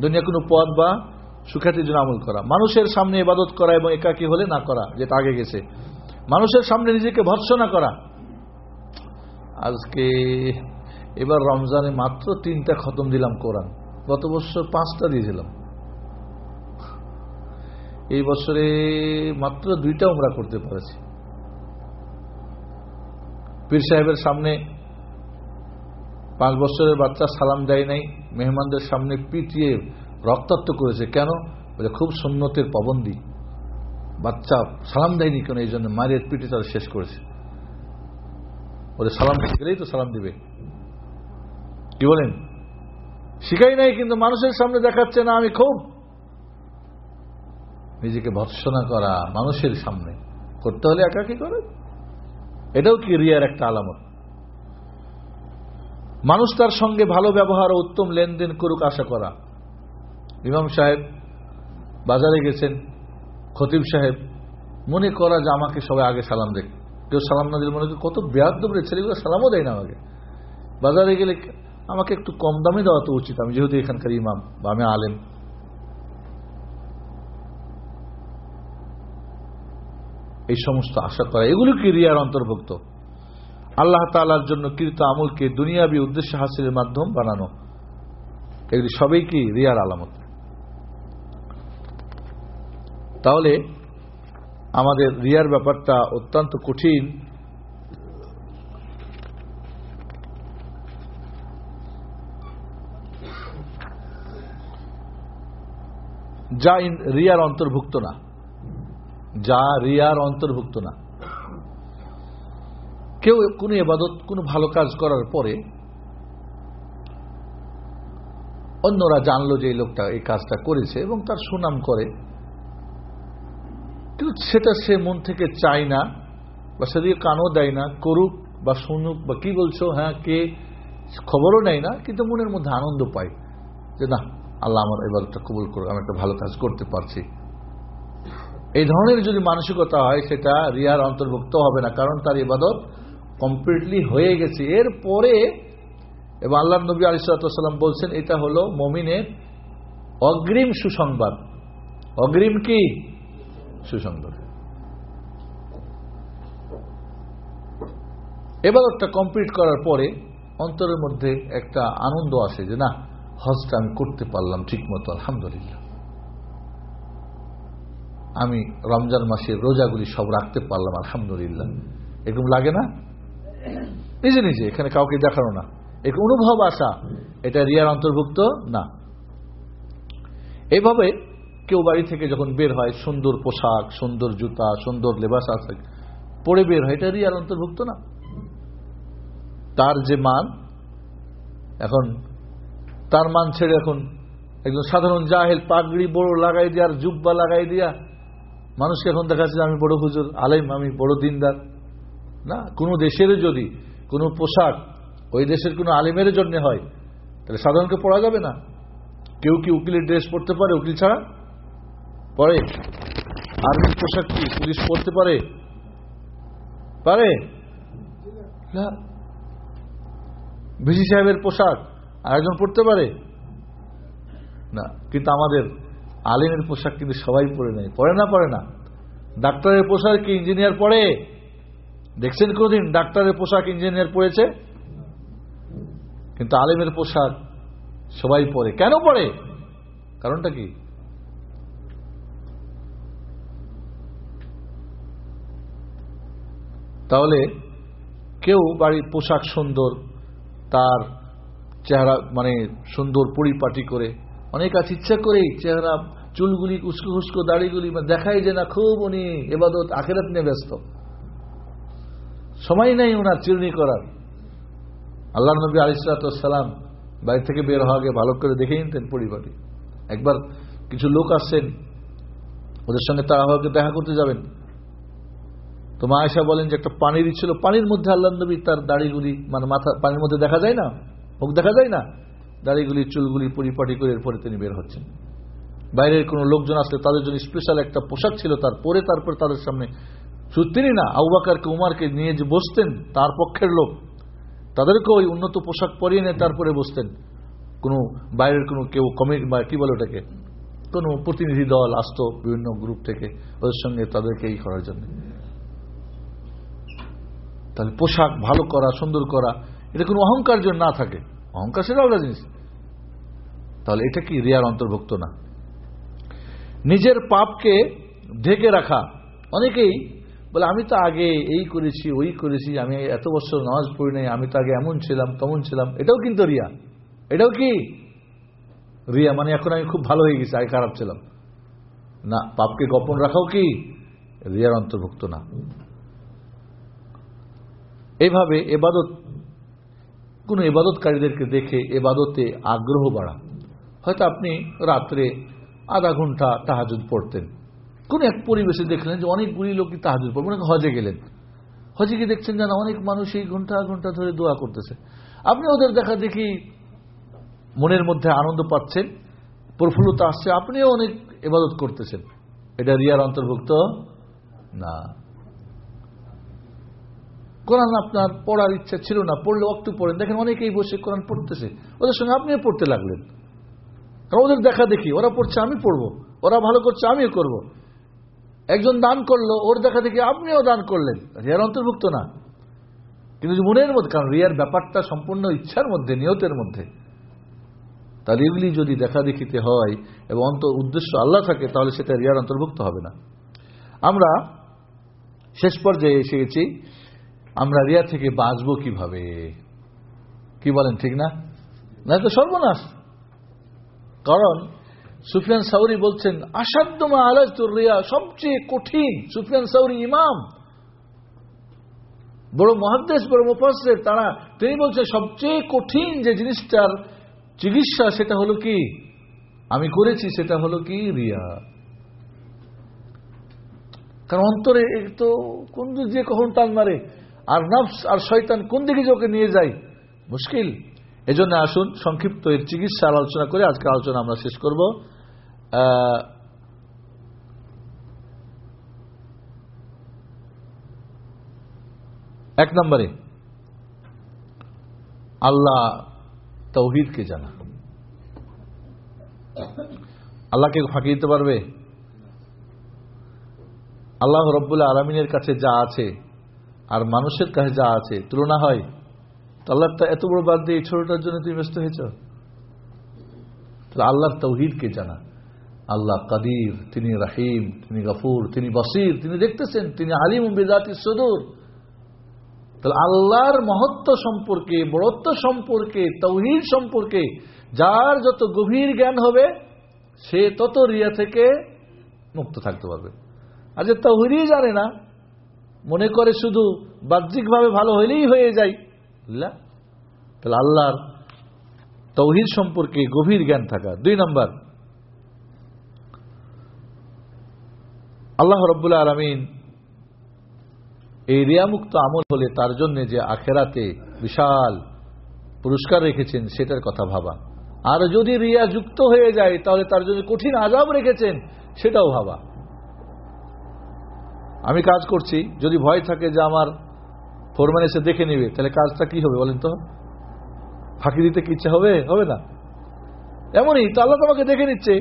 দুনিয়া কোনো পদ বা সুখ্যাতির জন্য আমল করা। মানুষের সামনে ইবাদত করা এবং একাকী হলে না করা, যেটা আগে গেছে। মানুষের সামনে নিজেকে ভৎসনা করা। আজকে এবার রমজানে মাত্র তিনটা খতম দিলাম কোরআন। গত বছর পাঁচটা দিয়েছিলাম। এই বছরে মাত্র দুইটা উমরা করতে পেরেছি। পীর সাহেবের সামনে পাঁচ বছরের বাচ্চা সালাম দেয় নাই, মেহমানদের সামনে পিটিয়ে রক্তাক্ত করেছে। কেন? বলে খুব সুন্নতের পাবন্দি। বাচ্চা সালাম দেয়নি কেন? এই জন্য মায়ের পিঠে তারা শেষ করেছে। বলে সালাম গেলেই তো সালাম দিবে। কি বলেন? শিখাই নাই, কিন্তু মানুষের সামনে দেখাচ্ছে না, আমি খুব। নিজেকে ভৎসনা করা মানুষের সামনে। করতে হলে একা কি করে এটাও কি রিয়ার একটা আলামত? মানুষ তার সঙ্গে ভালো ব্যবহার ও উত্তম লেনদেন করুক আশা করা। ইমাম সাহেব বাজারে গেছেন, খতিব সাহেব, মনে করা যে আমাকে সবাই আগে সালাম দেখ কেউ সালাম না দিলে মনে করি কত বেয়াদবরে ছেলেগুলো সালামও দেয় না আমাকে। বাজারে গেলে আমাকে একটু কম দামে দেওয়া তো উচিত, আমি যেহেতু এখানকার ইমাম বা আমি আলেম। এই সমস্ত আশা করা এগুলো কি রিয়ার অন্তর্ভুক্ত। আল্লাহ তালার জন্য কৃত আমলকে দুনিয়াবি উদ্দেশ্য হাসিলের মাধ্যম বানানো। এগুলি সবই কি রিয়ার আলামত। তাহলে আমাদের রিয়ার ব্যাপারটা অত্যন্ত কঠিন। যা রিয়ার অন্তর্ভুক্ত না। যা রিয়ার অন্তর্ভুক্ত না। কেউ কোনো এবাদত কোনো ভালো কাজ করার পরে অন্যরা জানলো যে এই লোকটা এই কাজটা করেছে এবং তার সুনাম করে। কিন্তু সেটা সে মন থেকে চায় না বা সেদিকে কানও দেয় না, করুক বা শুনুক বা কি বলছো হ্যাঁ কে, খবরও নেয় না, কিন্তু মনের মধ্যে আনন্দ পায় যে না, আল্লাহ আমার এবারটা কবুল করুক, আমি একটা ভালো কাজ করতে পারছি। এই ধরনের যদি মানসিকতা হয়, সেটা রিয়ার অন্তর্ভুক্ত হবে না, কারণ তার ইবাদত কমপ্লিটলি হয়ে গেছে। এর পরে এবং আল্লাহ নবী আলিসাল্লাম বলছেন, এটা হলো মমিনের অগ্রিম সুসংবাদ। অগ্রিম কি? সুসংবাদ। এবাদতটা কমপ্লিট করার পরে অন্তরের মধ্যে একটা আনন্দ আসে যে, না, হজটা আমি করতে পারলাম ঠিক মতো আলহামদুলিল্লাহ। আমি রমজান মাসের রোজাগুলি সব রাখতে পারলাম, আলহামদুলিল্লাহ। এরকম লাগে না? নিজে নিজে, এখানে কাউকে দেখানো না। এক অনুভব আসা, এটা রিয়ার অন্তর্ভুক্ত না। এইভাবে কেউ বাড়ি থেকে যখন বের হয়, সুন্দর পোশাক, সুন্দর জুতা, সুন্দর লেবাস আছে, পরে বের হয়, এটা রিয়ার অন্তর্ভুক্ত না। তার যে মান, এখন তার মান ছেড়ে এখন একজন সাধারণ জাহেল পাগড়ি বড় লাগাই দিয়া, আর জুব্বা লাগাই দিয়া মানুষকে এখন দেখা যাচ্ছে আমি বড় হুজুর, আলেম, আমি বড় দিনদার। না, কোনো দেশের যদি কোনো পোশাক ওই দেশের কোনো আলিমের জন্য হয়, তাহলে সাধারণকে পড়া যাবে না। কেউ কি উকিলের ড্রেস পড়তে পারে? উকিল ছাড়া? পরে। আর্মির পোশাক কি পুলিশ পড়তে পারে? পারে? না। ভিসি সাহেবের পোশাক আরেকজন পড়তে পারে? না, কিন্তু আমাদের আলিমের পোশাক কিন্তু সবাই পরে নেয়। পরে না পরে না। ডাক্তারের পোশাক কি ইঞ্জিনিয়ার পরে? দেখছেন কোনদিন ডাক্তারের পোশাক ইঞ্জিনিয়ার পরেছে? কিন্তু আলিমের পোশাক সবাই পরে। কেন পরে? কারণটা কি? তাহলে কেউ বাড়ির পোশাক সুন্দর, তার চেহারা মানে সুন্দর পরিপাটি করে অনেক আছে, ইচ্ছা করেই চেহারা, চুলগুলি, উস্কো খুস্কো দাড়িগুলি দেখাই যে না খুব উনি এবাদত আখেরাত নিয়ে ব্যস্ত। সময় নেই ওনার চিরনি করার। আল্লাহ নবী আলিসালাম বাড়ি থেকে বের হওয়া আগে ভালো করে দেখে নিতেন পরিবারে একবার কিছু লোক আসছেন, ওদের সঙ্গে হয়তো দেখা করতে যাবেন। তো মা আয়সা বলেন যে একটা পানির ছিল, পানির মধ্যে আল্লাহ নবী তার দাড়িগুলি মানে মাথা, পানির মধ্যে দেখা যায় না? মুখ দেখা যায় না? দাড়িগুলি, চুলগুলি পরিপাটি করে এরপরে তিনি বের হচ্ছেন। বাইরের কোনো লোকজন আসলে তাদের জন্য স্পেশাল একটা পোশাক ছিল তার পরে তারপর তাদের সামনে তিনি না আউবাকারকে উমারকে নিয়ে যে বসতেন, তার পক্ষের লোক। তাদেরকে ওই উন্নত পোশাক পরিয়ে নিয়ে তারপরে বসতেন। কোনো বাইরের কোনো কেউ কমিটি বা কি বলে ওটাকে? কোনো প্রতিনিধি দল আসতো বিভিন্ন গ্রুপ থেকে, ওদের সঙ্গে তাদেরকে এই করার জন্য। তাহলে পোশাক ভালো করা, সুন্দর করা, এটা কোনো অহংকার জন্য না থাকে। অহংকার সেটা আলাদা জিনিস। তাহলে এটা কি রিয়ার অন্তর্ভুক্ত না? নিজের পাপকে ঢেকে রাখা। অনেকেই বলে, আমি তো আগে এই করেছি, ওই করেছি, আমি এত বছর নামাজ পড়ি নাই, আমি তো আগে এমন ছিলাম, তেমন ছিলাম। এটাও কিন্তু রিয়া। এটাও কি? রিয়া মানে এখন আমি খুব ভালো হয়ে গেছি, আগে খারাপ ছিলাম। না, পাপকে গোপন রাখাও কি? রিয়ার অন্তর্ভুক্ত না। এইভাবে এবাদত কোন এবাদতকারীদেরকে দেখে এবাদতে আগ্রহ বাড়া হয়তো আপনি রাত্রে আধা ঘণ্টা তাহাজুদ পড়তেন। কোন এক পরিবেশে দেখলেন যে অনেকগুলি লোকই তাহাজুদ পড়বেন হজে গেলেন। হজে গিয়ে দেখছেন যেন অনেক মানুষ এই ঘণ্টা ঘণ্টা ধরে দোয়া করতেছে। আপনি ওদের দেখা দেখি মনের মধ্যে আনন্দ পাচ্ছেন, প্রফুল্লতা আসছে, আপনিও অনেক এবাদত করতেছেন। এটা রিয়ার অন্তর্ভুক্ত না। কোরআন আপনার পড়ার ইচ্ছা ছিল না, পড়লে একটু পড়েন। দেখেন অনেকেই বসে কোরআন পড়তেছে। ওদের সঙ্গে আপনিও পড়তে লাগলেন। কারণ ওদের দেখা দেখি, ওরা পড়ছে, আমি পড়ব। ওরা ভালো করছে, আমিও করব। একজন দান করল, ওর দেখা দেখি আপনিও দান করলেন। রিয়ার অন্তর্ভুক্ত না। কিন্তু মনের মধ্যে, কারণ রিয়ার ব্যাপারটা সম্পূর্ণ ইচ্ছার মধ্যে, নিয়তের মধ্যে। তাহলে এগুলি যদি দেখা দেখিতে হয় এবং অন্ত, উদ্দেশ্য আল্লাহ থাকে, তাহলে সেটা রিয়ার অন্তর্ভুক্ত হবে না। আমরা শেষ পর্যায়ে এসে গেছি। আমরা রিয়া থেকে বাঁচবো কীভাবে? কি বলেন, ঠিক না? না তো সর্বনাশ। কারণ সুফিয়ান সাউরি বলছেন আসাদ্দমা আলাজতুর রিয়া সবচেয়ে কঠিন সুফিয়ান সাউরি ইমাম। বড় মহাদেশ বড় মুফাসের তারা, তিনি বলছেন, সবচেয়ে কঠিন যে জিনিসটার চিকিৎসা, সেটা হলো কি? আমি করেছি, সেটা হলো কি? রিয়া। কারণ অন্তরে তো কোন যে কখন টান মারে? নফস আর শয়তান কোন দিকে যে ওকে নিয়ে যায়? মুশকিল। এজন্য আসুন, সংক্ষিপ্ত এর চিকিৎসা আলোচনা করে আজকে আলোচনা আমরা শেষ করব। এক নম্বরে, আল্লাহ তৌহিদকে জানা আল্লাহকে ফাঁকি দিতে পারবে? আল্লাহ রব্বুল্লাহ আলমিনের কাছে যা আছে আর মানুষের কাছে যা আছে, তুলনা হয়। আল্লাহটা এত বড় বাদ দিয়ে এই ছোটটার জন্য তুমি ব্যস্ত হয়েছ? তাহলে আল্লাহর তৌহিদকে জানা? আল্লাহ কাদির, তিনি রাহিম, তিনি গফুর, তিনি বসির, তিনি দেখতেছেন, তিনি আলিম বেদাতি সদুর। তাহলে আল্লাহর মহত্ব সম্পর্কে, বড়ত্ব সম্পর্কে, তৌহিদ সম্পর্কে যার যত গভীর জ্ঞান হবে, সে তত রিয়া থেকে মুক্ত থাকতে পারবে। আর যে তৌহিদই জানে না মনে করে শুধু বাহ্যিকভাবে ভালো হইলেই হয়ে যায়। তাহলে আল্লাহর তৌহিদ সম্পর্কে গভীর জ্ঞান থাকা। দুই নম্বর। আল্লাহ রব্বুল্লাহ আলমিন এই রিয়ামুক্ত আমল হলে তার জন্য যে আখেরাতে বিশাল পুরস্কার রেখেছেন, সেটার কথা ভাবা। আর যদি রিয়া যুক্ত হয়ে যায়, তাহলে তার জন্য কঠিন আজাব রেখেছেন, সেটাও ভাবা। আমি কাজ করছি, যদি ভয় থাকে যে আমার ফোরম্যান এসে দেখে নেবে, তাহলে কাজটা কি হবে বলেন তো? ফাঁকি দিতে কি ইচ্ছা হবে? হবে না। এমনই তো আল্লাহ তোমাকে দেখে নিচ্ছে।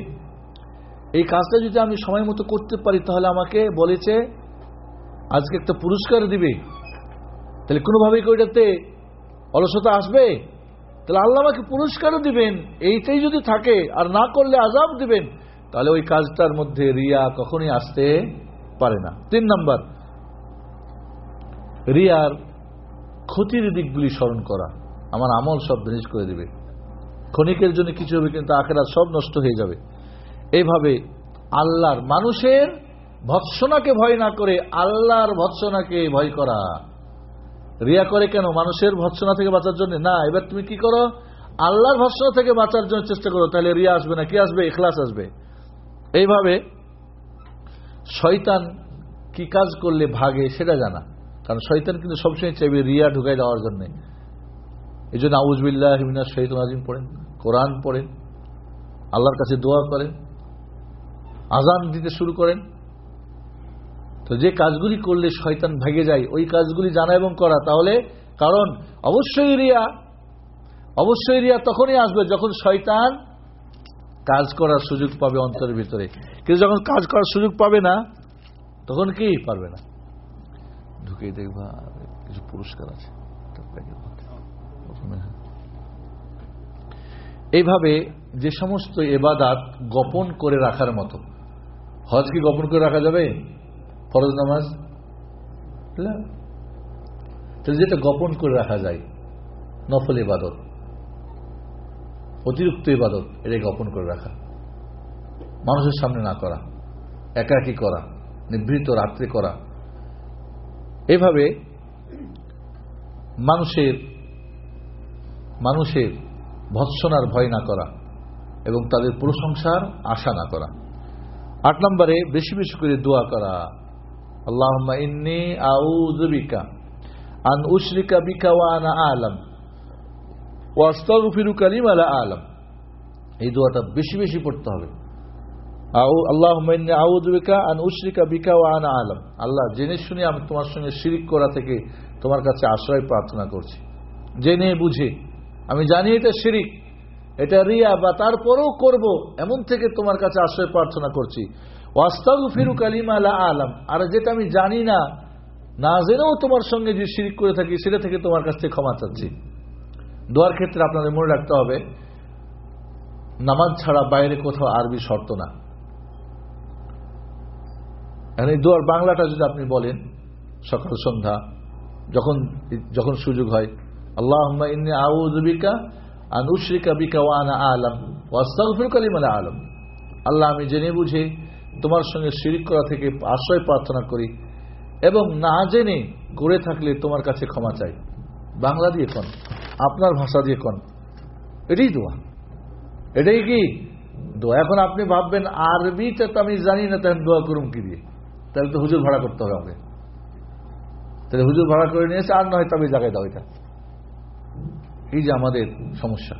এই কাজটা যদি আমি সময় মতো করতে পারি, তাহলে আমাকে বলেছে, আজকে একটা পুরস্কার দিবে। তাহলে কোনোভাবেই ওইটাতে অলসতা আসবে? তাহলে আল্লাহ আমাকে পুরস্কারও দিবেন, এইটাই যদি থাকে, আর না করলে আজাব দিবেন, তাহলে ওই কাজটার মধ্যে রিয়া কখনই আসতে পারে না। তিন নাম্বার, রিয়ার ক্ষতির দিকগুলি স্মরণ করা। আমার আমল সব জিনিস করে দেবে। ক্ষণিকের জন্য কিছু হবে, কিন্তু আখেরা সব নষ্ট হয়ে যাবে। এইভাবে আল্লাহর মানুষের ভৎসনাকে ভয় না করে আল্লাহর ভৎসনাকে ভয় করা। রিয়া করে কেন? মানুষের ভৎসনা থেকে বাঁচার জন্য? না, এবার তুমি কি করো? আল্লাহর ভৎসনা থেকে বাঁচার জন্য চেষ্টা করো। তাহলে রিয়া আসবে না। কি আসবে? এখলাস আসবে। এইভাবে শয়তান কি কাজ করলে ভাগে, সেটা জানা। কারণ শয়তান কিন্তু সবসময় চাইবে রিয়া ঢুকাই দেওয়ার জন্য। এই জন্য আউজবিল্লাহ হিমিনা শহীদ আজিম পড়েন, কোরআন পড়েন, আল্লাহর কাছে দোয়া করেন আজান দিতে শুরু করেন। তো যে কাজগুলি করলে শয়তান ভেগে যায়, ওই কাজগুলি জানা এবং করা। তাহলে কারণ অবশ্যই রিয়া অবশ্যই রিয়া তখনই আসবে যখন শয়তান কাজ করার সুযোগ পাবে অন্তরের ভিতরে। কিন্তু যখন কাজ করার সুযোগ পাবে না, তখন কি পারবে না? ঢুকেই দেখবা কিছু পুরস্কার আছে। এইভাবে যে সমস্ত এবাদাত গোপন করে রাখার মতো, হজ কি গোপন করে রাখা যাবে? ফরজ নামাজ? যেটা গোপন করে রাখা যায়, নফল ইবাদত অতিরিক্ত ইবাদত এটা গোপন করে রাখা। মানুষের সামনে না করা, একাকি করা, নিভৃত রাত্রে করা। এভাবে মানুষের মানুষের ভৎসনার ভয় না করা এবং তাদের প্রশংসার আশা না করা। আট নম্বরে বেশি বেশি করে দোয়া করা আল্লাহ ইন্নি আউজবিকা আন উশরিকা বিকা ওয়ানা আলম। ওয়াস্তাগফিরু কালিম আলা আলম। এই দোয়াটা বেশি বেশি পড়তে হবে। আউ আল্লাহ আউদ্বিকা আন উশরিকা বিকা ও আন আলম। আল্লাহ জেনে শুনে আমি তোমার সঙ্গে শিরিক করা থেকে তোমার কাছে আশ্রয় প্রার্থনা করছি। জেনে বুঝে। আমি জানি এটা শিরিক। এটা রিয়া বা তারপরেও করব, এমন থেকে তোমার কাছে আশ্রয় প্রার্থনা করছি। ওয়াস্তাগু ফিরু কালিম আলা আলম। আর যেটা আমি জানি না না জেনেও তোমার সঙ্গে যে শিরিক করে থাকি, সেটা থেকে তোমার কাছ থেকে ক্ষমা চাচ্ছি। দোয়ার ক্ষেত্রে আপনাদের মনে রাখতে হবে, নামাজ ছাড়া বাইরে কোথাও আরবি শর্ত না। এখন এই দোয়ার বাংলাটা যদি আপনি বলেন, সকাল সন্ধ্যা, যখন যখন সুযোগ হয় আল্লাহ ইন্নি আউজবিকা আন বিকা ওয়ানা আলম ওয়াস্তাগফির কালিমালা আলম। আল্লাহ, আমি জেনে বুঝে তোমার সঙ্গে শিরিক করা থেকে আশ্রয় প্রার্থনা করি এবং না জেনে করে থাকলে তোমার কাছে ক্ষমা চাই। বাংলা দিয়ে কন? আপনার ভাষা দিয়ে কন। এটাই দোয়া। এটাই কি? দোয়া। এখন আপনি ভাববেন আরবিটা তো আমি জানি না তখন দোয়া করুন কি দিয়ে? তাহলে তো হুজুর ভাড়া করতে হবে আমাকে। তাহলে হুজুর ভাড়া করে নিয়েছে আর নয় তবে জায়গায় দাও এটা। এই যে আমাদের সমস্যা।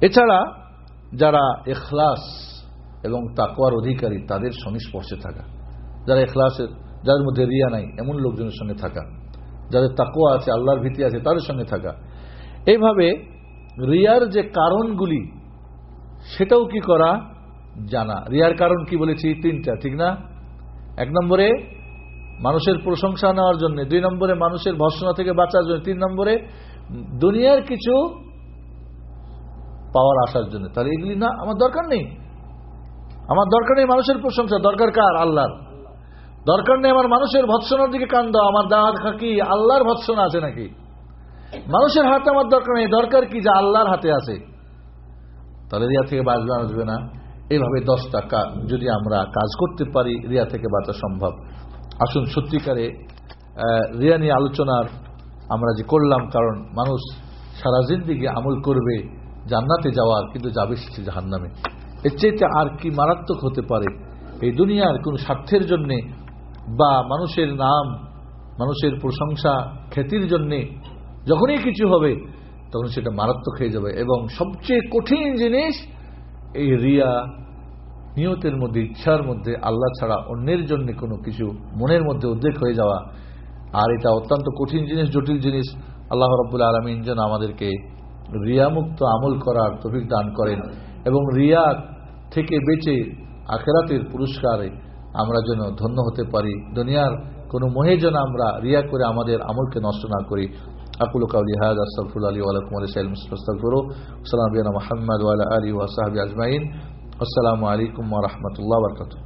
এছাড়া যারা এখলাস এবং তাকওয়ার অধিকারী, তাদের সংস্পর্শে থাকা। যারা এখলাসের, যাদের মধ্যে রিয়া নাই, এমন লোকজনের সঙ্গে থাকা। যাদের তাকোয়া আছে, আল্লাহর ভীতি আছে, তাদের সঙ্গে থাকা। এইভাবে রিয়ার যে কারণগুলি, সেটাও কি করা? জানা। রিয়ার কারণ কি বলেছি? তিনটা, ঠিক না? এক নম্বরে মানুষের প্রশংসা নেওয়ার জন্য, দুই নম্বরে মানুষের ভর্ষণা থেকে বাঁচার জন্য, তিন নম্বরে দুনিয়ার কিছু পাওয়ার আসার জন্য। তাহলে এগুলি না, আমার দরকার নেই। আমার দরকার নেই মানুষের প্রশংসা, দরকার কার? আল্লাহর। দরকার নেই আমার মানুষের ভৎসনার দিকে কান দাও, আমার দাঁত কি, আল্লাহর ভৎসনা আছে নাকি? মানুষের হাতে আমার দরকার নেই, দরকার কি যে আল্লাহর হাতে আছে? তাহলে রিয়া থেকে বাঁচবে, আসবে না। এইভাবে দশটা যদি আমরা কাজ করতে পারি, রিয়া থেকে বাঁচা সম্ভব। আসুন, সত্যিকারে রিয়া নিয়ে আলোচনার আমরা যে করলাম, কারণ মানুষ সারা জিন্দিগি আমল করবে জান্নাতে যাওয়ার, কিন্তু যাবে সে জাহান্নামে। এর চেয়ে আর কি মারাত্মক হতে পারে? এই দুনিয়ার কোন স্বার্থের জন্যে বা মানুষের নাম, মানুষের প্রশংসা খ্যাতির জন্যে যখনই কিছু হবে, তখন সেটা মারাত্মক হয়ে যাবে। এবং সবচেয়ে কঠিন জিনিস, এই রিয়া, নিয়তের মধ্যে, ইচ্ছার মধ্যে, আল্লাহ ছাড়া অন্যের জন্য কোনো কিছু মনের মধ্যে উদ্বেগ হয়ে যাওয়া। আর এটা অত্যন্ত কঠিন জিনিস, জটিল জিনিস। আল্লাহ রব্বুল আলমিন যেন আমাদেরকে রিয়ামুক্ত আমল করার তফিক দান করেন এবং রিয়া থেকে বেঁচে আখেরাতের পুরস্কারে আমরা যেন ধন্য হতে পারি দুনিয়ার কোনো মোহে যেন আমরা রিয়া করে আমাদের আমলকে নষ্ট না করি أقول قولي هذا أستغفر الله لي ولكم ولسائر المسلمين فاستغفروه وسلام بنا محمد وعلى آله وصحبه أجمعين السلام عليكم ورحمة الله وبركاته